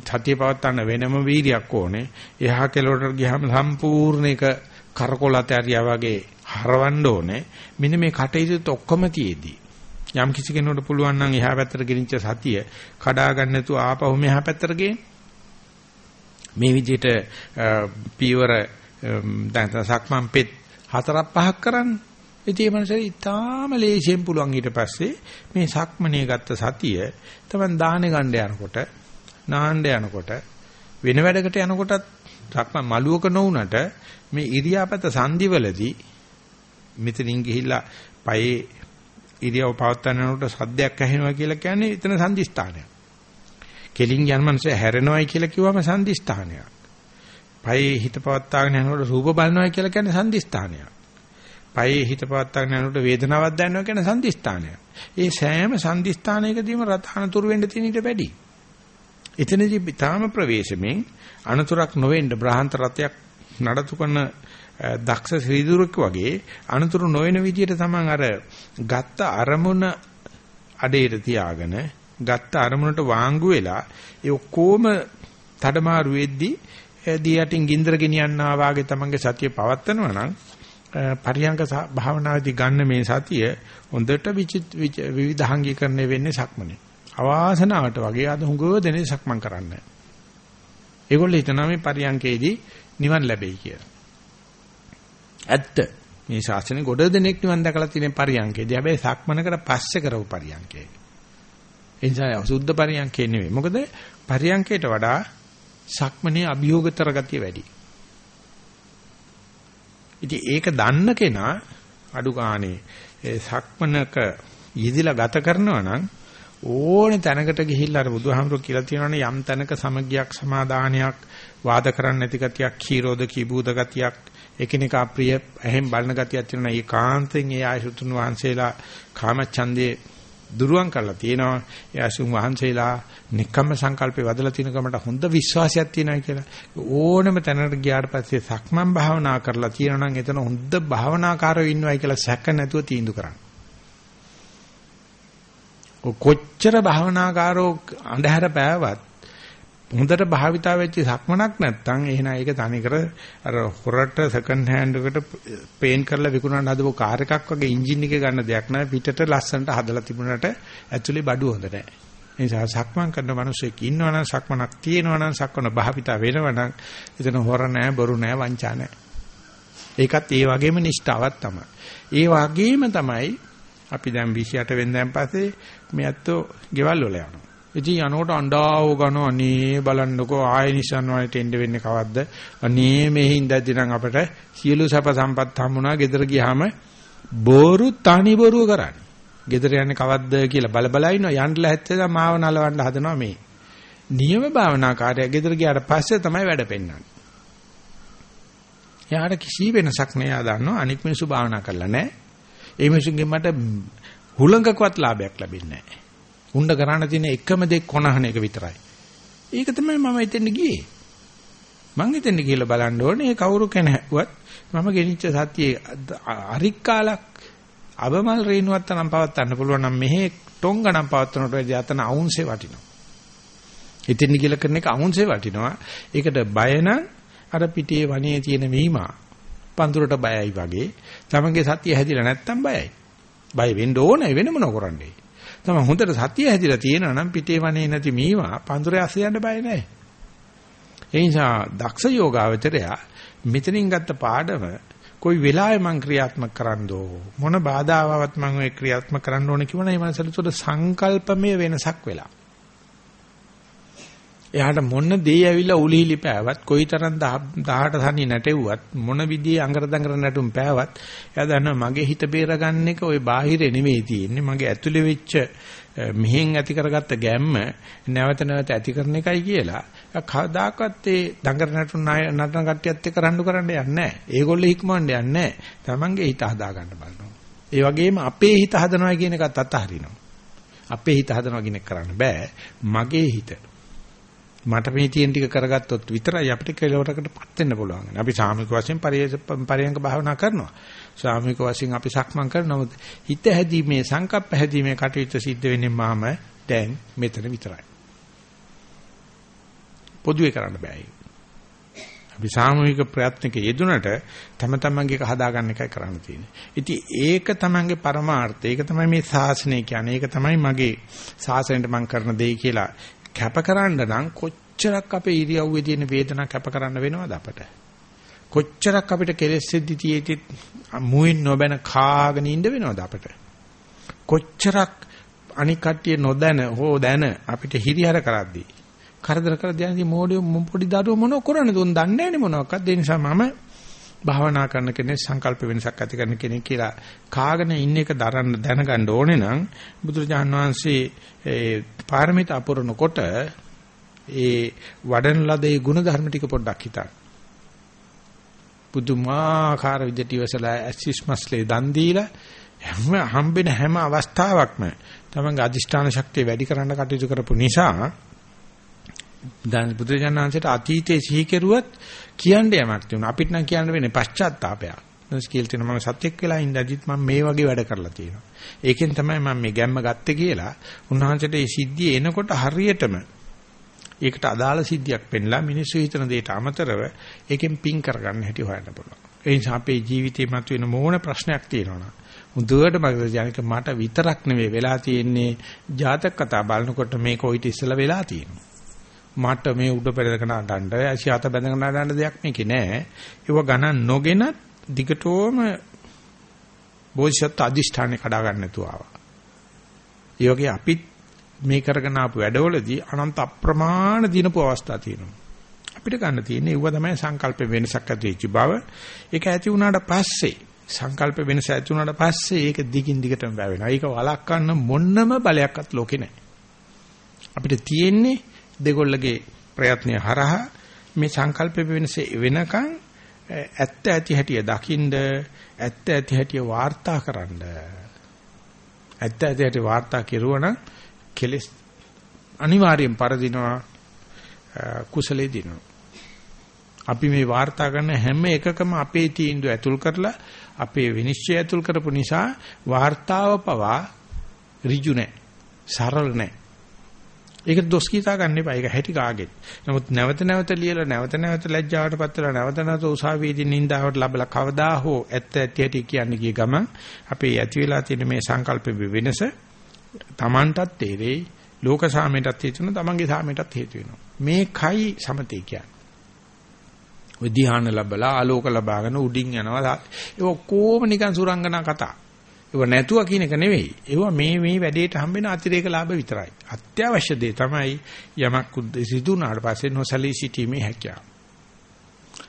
සතිය පවත්තන්න වෙනම වීරියක් ඕනේ. එහා කෙළවරට ගියාම සම්පූර්ණ එක කරකොලත ඇරියා වගේ හරවන්න ඕනේ. මෙන්න මේ කටයුතු ඔක්කොම තියේදී යම් කිසි කෙනෙකුට පුළුවන් නම් එහා පැත්තට ගෙනිච්ච සතිය කඩා ගන්න නැතුව ආපහු මෙහා පැත්තට ගේන්න. මේ විදිහට පීවර දැන් සක්මන් පෙත් හතරක් පහක් කරන්න. ඉතින් මේ මනසට ඉතාම ලේසියෙන් පුළුවන් ඊට පස්සේ මේ සක්මනේ ගත්ත සතිය තමයි දාහනේ ගන්න යනකොට නාන්න යනකොට වෙන වැඩකට යනකොටත් සක්මන් මළුවක නොවුනට මේ ඉරියාපත සංදිවලදී මෙතනින් ගිහිල්ලා පයේ ඉරියව පවත්වනකොට සද්දයක් ඇහෙනවා කියලා කියන්නේ එතන සංදිස්ථානයක්. කෙලින් යන මනස හැරෙනවයි කියලා කිව්වම සංදිස්ථානයක්. පයේ හිත පවත්වාගෙන යනකොට රූප බලනවයි කියලා කියන්නේ සංදිස්ථානයක්. පයේ හිත පවත්වාගෙන යනකොට වේදනාවක් දැනෙනවා කියන සංදිස්ථානය. ඒ සෑම සංදිස්ථානයකදීම රතනතුරු වෙන්න තියෙන ඊට වැඩි. එතනදී තාම ප්‍රවේශමෙන් අනතුරක් නොවෙන්න බ්‍රහන්ත රතයක් නඩතු කරන දක්ෂ ශ්‍රීදුරෙක් වගේ අනතුරු නොවන විදිහට තමන් අර ගත්ත අරමුණ අඩේට තියාගෙන ගත්ත අරමුණට වාංගු වෙලා ඒ ඔක්කොම තඩමාරු වෙද්දී දී යටින් ගින්දර ගෙනියන්නා වාගේ තමන්ගේ සතිය පවත්නවා නම් පරියංග භාවනාවේදී ගන්න මේ සතිය හොඳට විවිධාංගීකරණය වෙන්නේ සක්මනේ. අවාසනාවට වගේ අද හුඟව දෙනේ සක්මන් කරන්නේ. ඒගොල්ලෝ හිතනවා මේ පරියංගයේදී නිවන් ලැබෙයි කියලා. ඇත්ත. මේ ශාස්ත්‍රනේ ගොඩ දෙනෙක් නිවන් දැකලා තියෙන පරියන්කේදී. හැබැයි සක්මනකට පස්සේ කරපු පරියන්කේ. ඒ නිසා සුද්ධ පරියන්කේ නෙවෙයි. මොකද පරියන්කේට වඩා සක්මනේ අභියෝගතර ගතිය වැඩි. ඉතින් ඒක දන්න කෙනා අඩු ගානේ ඒ සක්මනක යෙදිලා ගත කරනවා නම් ඕනේ තැනකට ගිහිල්ලා අර බුදුහාමුදුරුවෝ කියලා තියෙනවානේ යම් තැනක සමගියක් සමාදානයක් වාද කරන්න නැති ගතියක් කීරෝධ කීබූද ගතියක් එකිනෙකා ප්‍රිය ඇහෙන් බලන ගතියක් තියෙනවා. ඒකාන්තයෙන් ඒ ආයසුතුන් වහන්සේලා කාමච්ඡන්දේ දුරුවන් කරලා තියෙනවා. ඒ ආයසුන් වහන්සේලා නික්කම්ම සංකල්පේ වදලා තියෙන කමට හොඳ විශ්වාසයක් තියෙනවා කියලා. ඕනම තැනකට ගියාට පස්සේ සක්මන් භාවනා කරලා තියෙනවා නම් එතන හොඳ භාවනාකාරයෝ ඉන්නවයි කියලා සැක නැතුව තීන්දුව කරන්න. කොච්චර භාවනාකාරෝ අඳුර පෑවත් හොඳට භාවිතා වෙච්ච සක්මනක් නැත්නම් එහෙනම් ඒක තනිකර අර හොරට සෙකන්ඩ් හෑන්ඩ් එකට පේන් කරලා විකුණන්න හදපු කාර් එකක් වගේ එන්ජින් එක ගන්න දෙයක් නෑ. පිටට ලස්සනට හදලා තිබුණාට ඇතුලේ බඩු හොඳ නෑ. ඒ නිසා සක්මන් කරන මිනිස්සෙක් ඉන්නවනම් සක්මනක් තියෙනවනම් සක්මන භාවිතා වෙනවනම් එතන හොර නෑ බොරු නෑ වංචා නෑ. ඒකත් ඒ වගේම නිෂ්ඨාවක් තමයි. ඒ වගේම තමයි අපි දැන් 28 වෙනිදාන් පස්සේ මේ අතෝ ගෙවල් වල යනවා. ඉතින් යනකොට අඬාව ගන අනේ බලන්නකෝ ආය නිසන් වලට එන්න වෙන්නේ කවද්ද? අනේ මේ හින්දාදී නම් අපට සියලු සැප සම්පත් හම්බුණා. ගෙදර ගියාම බොරු තනි බොරුව කරන්නේ. ගෙදර යන්නේ කවද්ද කියලා බල බල ඉන්නවා. යන්න ලැහැත්තේ මාව නලවන්න හදනවා මේ. නියම භාවනා කාර්යය ගෙදර ගියාට පස්සේ තමයි වැඩ පෙන්වන්නේ. යාට කිසි වෙනසක් නෑ ආ දන්නවා අනික් මිනිස්සු භාවනා කරලා නෑ. ඒ මිනිසුන්ගෙන් මට හුලඟකවත් ලාභයක් ලැබෙන්නේ නැහැ. උණ්ඩ කරන්න තියෙන එකම දේ කොනහන එක විතරයි. ඒක තමයි මම එතෙන් ගියේ. මං එතෙන් ගිහලා බලන්න ඕනේ කවුරු කෙනෙක්වත් මම ගෙනිච්ච සතියේ අරික්කාලක් අබමල් රේණුවත් නම් පවත්වන්න පුළුවන් නම් මෙහි ටොංගනම් පවත්වනට වැඩි අතන අවුන්සේ වටිනවා. එතෙන් ගිහලා කරන එක අවුන්සේ වටිනවා. ඒකට බය නම් අර පිටේ වනේ තියෙන මීමා පඳුරට බයයි වගේ තමන්ගේ සතිය හැදිලා නැත්තම් බයයි. බය වෙන්න ඕනේ වෙන මොන කරන්නේ. තමයි හොඳට සතිය හැදිලා තියෙනවා නම් පිටේ වනේ නැති මීවා පඳුරේ අස්සේ යන්න බය නැහැ. ඒ නිසා දක්ෂ යෝගාවචරයා මෙතනින් ගත්ත පාඩම කොයි වෙලාවෙ මං ක්‍රියාත්මක කරන්නෝ මොන බාධාවවත් මං ඔය ක්‍රියාත්මක කරන්න ඕනේ කියවන මේ මනසට සංකල්පමය වෙනසක් වෙලා. එයාට මොන දේ ඇවිල්ලා උලිහිලි පෑවත් කොයිතරම් 18 තනි නැටෙව්වත් මොන විදිහේ අඟර දඟර නැටුම් පෑවත් එයා දන්නවා මගේ හිත බේරගන්න එක ওই බාහිරේ නෙමෙයි තියෙන්නේ මගේ ඇතුලේ වෙච්ච මෙහෙන් ඇති කරගත්ත ගැම්ම නැවත නැවත ඇති කරන එකයි කියලා කවදාකවත් ඒ දඟර නැටුම් නටන කට්ටියත් එක්ක රණ්ඩු කරන්න යන්නේ නැහැ. ඒගොල්ලෝ හික්මවන්න යන්නේ නැහැ. තමන්ගේ හිත හදා ගන්න බලනවා. ඒ වගේම අපේ හිත හදනවා කියන එකත් අත්හරිනවා. අපේ හිත හදනවා කියන එක කරන්න බෑ. මගේ හිත මට මේ තියෙන ටික කරගත්තොත් විතරයි අපිට කෙලවරකටපත් වෙන්න පුළුවන්. අපි සාමික වශයෙන් පරියංග භාවනා කරනවා. සාමික වශයෙන් අපි සක්මන් කරනවා. හිත හැදීමේ සංකප්ප හැදීමේ කටයුතු සිද්ධ වෙන්නේ මාම දැන් මෙතන විතරයි. පොදුවේ කරන්න බෑ. අපි සාමූහික ප්‍රයත්නක යෙදුනට තම තමන්ගේ එක හදාගන්න එකයි කරන්න තියෙන්නේ. ඉතින් ඒක තමන්ගේ පරමාර්ථය. ඒක තමයි මේ ශාසනය කියන්නේ. ඒක තමයි මගේ ශාසනයට මම කරන දෙය කියලා කැපකරන්න නම් කොච්චරක් අපේ ඉරියව්වේ තියෙන වේදනාවක් කැපකරන්න වෙනවද අපට? කොච්චරක් අපිට කෙලෙස් සිද්ධි තියෙති මුවින් නොබැන කාගෙන ඉන්න වෙනවද අපට? කොච්චරක් අනික් කට්ටිය නොදැන හෝ දැන අපිට හිරිහැර කරද්දී කරදර කර දැනදී මොඩිය පොඩි දරුවෝ මොන කරන්නේ දුන් දන්නේ නැනේ මොනවාක්වත් ඒ නිසා මම භාවනා කරන කෙනෙක් සංකල්ප වෙනසක් ඇති කරන කෙනෙක් කියලා කාගෙන ඉන්න එක දරන්න දැනගන්න ඕනේ නම් බුදුරජාණන් වහන්සේ ඒ පාරමිතා පුරනකොට ඒ වඩන ලද ඒ ගුණ ධර්ම ටික පොඩ්ඩක් හිතන්න. පුදුමාකාර විදිහට ඉවසලා ඇසිස්මස්ලේ දන් දීලා හැම හම්බෙන හැම අවස්ථාවකම තමන්ගේ අදිෂ්ඨාන ශක්තිය වැඩි කරන්න කටයුතු කරපු නිසා දැන් බුදුරජාණන්සේට අතීතයේ සිහි කෙරුවත් කියන්න යමක් තිබුණා. අපිට නම් කියන්න වෙන්නේ පශ්චාත්තාපයක්. ස්කිල් තියෙන මම සත්‍යක් වෙලා ඉඳද්දිත් මම මේ වගේ වැඩ කරලා තියෙනවා. ඒකෙන් තමයි මම මේ ගැම්ම ගත්තේ කියලා උන්වහන්සේට මේ සිද්ධිය එනකොට හරියටම ඒකට අදාළ සිද්ධියක් පෙන්ලා මිනිස්සු හිතන දෙයට අමතරව ඒකෙන් පින් කරගන්න හැටි හොයන්න පුළුවන්. ඒ නිසා අපේ ජීවිතේ මතුවෙන මොන ප්‍රශ්නයක් තියෙනවා හොඳට මතක තියාගන්න මට විතරක් නෙවෙයි වෙලා තියෙන්නේ ජාතක කතා බලනකොට මේක ඔයිට ඉස්සලා වෙලා තියෙනවා. මට මේ උඩ පෙරදගෙන අඬන්න, ඇසියාත බැඳගෙන අඬන්න දෙයක් මේකේ නෑ. ඒව ගණන් නොගෙනත් දිගටම බෝධිසත්ව අධිෂ්ඨානේ කඩා ගන්න නැතුව ආවා. ඒ වගේ අපිත් මේ කරගෙන ආපු වැඩවලදී අනන්ත අප්‍රමාණ දිනපු අවස්ථා තියෙනවා. අපිට ගන්න තියෙන්නේ ඌව තමයි සංකල්ප වෙනසක් ඇති වෙච්ච බව. ඒක ඇති වුණාට පස්සේ සංකල්ප වෙනස ඇති වුණාට පස්සේ ඒක දිගින් දිගටම වැවෙනවා. ඒක වළක්වන්න මොන්නම බලයක්වත් ලෝකේ නැහැ. අපිට තියෙන්නේ දෙගොල්ලගේ ප්‍රයත්නය හරහා මේ සංකල්ප වෙනස වෙනකන් ඇත්ත ඇති හැටිය දකින්ද ඇත්ත ඇති හැටිය වාර්තා කරන්න ඇත්ත ඇති හැටි වාර්තා කෙරුවනම් කෙලස් අනිවාර්යෙන් පරදිනවා කුසලේ දිනවා. අපි මේ වාර්තා කරන හැම එකකම අපේ තීන්දුව ඇතුල් කරලා අපේ විනිශ්චය ඇතුල් කරපු නිසා වාර්තාව පවා ඍජු නැහැ සරල නැහැ ඒක දොස් කීතා ගන්න එපා. ඒක හැටි කාගෙත්. නමුත් නැවත නැවත ලියලා නැවත නැවත ලැජ්ජාවටපත් වෙලා නැවත නැවත උසාවියේදී නින්දාවට ලැබලා කවදා හෝ ඇත්ත ඇති හැටි කියන්නේ කිය ගම අපේ ඇති වෙලා තියෙන මේ සංකල්ප වෙනස Tamanටත් තේරෙයි ලෝක සාමයටත් හේතු වෙනවා Tamanගේ සාමයටත් හේතු වෙනවා. මේකයි සමතේ කියන්නේ. ඔය ධ්‍යාන ලැබලා ආලෝක ලබාගෙන උඩින් යනවා. ඒක කොහොම නිකන් සුරංගනා කතා. ඒව නැතුව කියන එක නෙවෙයි. ඒව මේ මේ වැඩේට හම්බෙන අතිරේක ලාභ විතරයි. අත්‍යවශ්‍ය දේ තමයි යමක් සිදුනාට පස්සේ නොසලී සිටීමේ හැකියාව.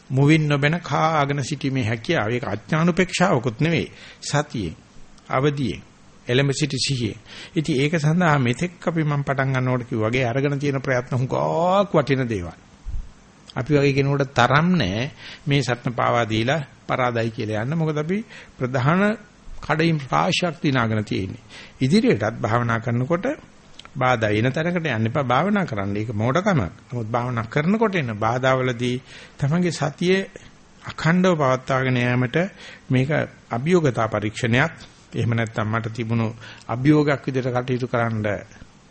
මුවින් නොබෙන කාගෙන සිටීමේ හැකියාව. ඒක අඥානුපේක්ෂාවකුත් නෙවෙයි. සතියේ අවදියේ එලෙම සිටි සිහියේ. ඉතින් ඒක සඳහා මෙතෙක් අපි මම පටන් ගන්නකොට කිව්වාගේ අරගෙන තියෙන ප්‍රයත්න හුඟක් වටින දේවල්. අපි වගේ කෙනෙකුට තරම් නැහැ මේ සත්න පාවා දීලා පරාදයි කියලා යන්න. මොකද අපි ප්‍රධාන කඩින් රාශියක් දිනාගෙන තියෙන්නේ. ඉදිරියටත් භාවනා කරනකොට බාධා එන තැනකට යන්න එපා භාවනා කරන්න. ඒක මොඩකමක්. නමුත් භාවනා කරනකොට එන බාධාවලදී තමන්ගේ සතිය අඛණ්ඩව පවත්වාගෙන යාමට මේක අභියෝගතා පරීක්ෂණයක්. එහෙම නැත්නම් මට තිබුණු අභියෝගයක් විදිහට කටයුතු කරන්න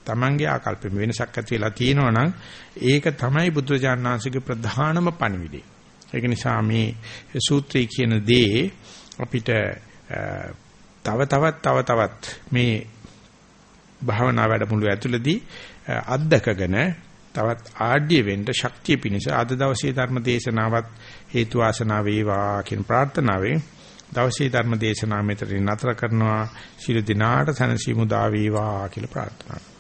තමන්ගේ ආකල්පෙ වෙනසක් ඇති වෙලා තියෙනවා නම් ඒක තමයි බුදුරජාණන්සේගේ ප්‍රධානම පණිවිඩය. ඒක නිසා මේ සූත්‍රය කියන දේ අපිට තව තවත් තව තවත් මේ භාවනා වැඩමුළු ඇතුළතදී අත්දකගෙන තවත් ආඩ්‍ය වෙන්න ශක්තිය පිණිස අද දවසේ ධර්ම දේශනාවත් හේතු ආසනාව වේවා කියන ප්‍රාර්ථනාවෙන් දවසේ ධර්ම දේශනාව මෙතනින් නතර කරනවා. ශිරු දිනාට සනසීමු දා වේවා කියලා ප්‍රාර්ථනා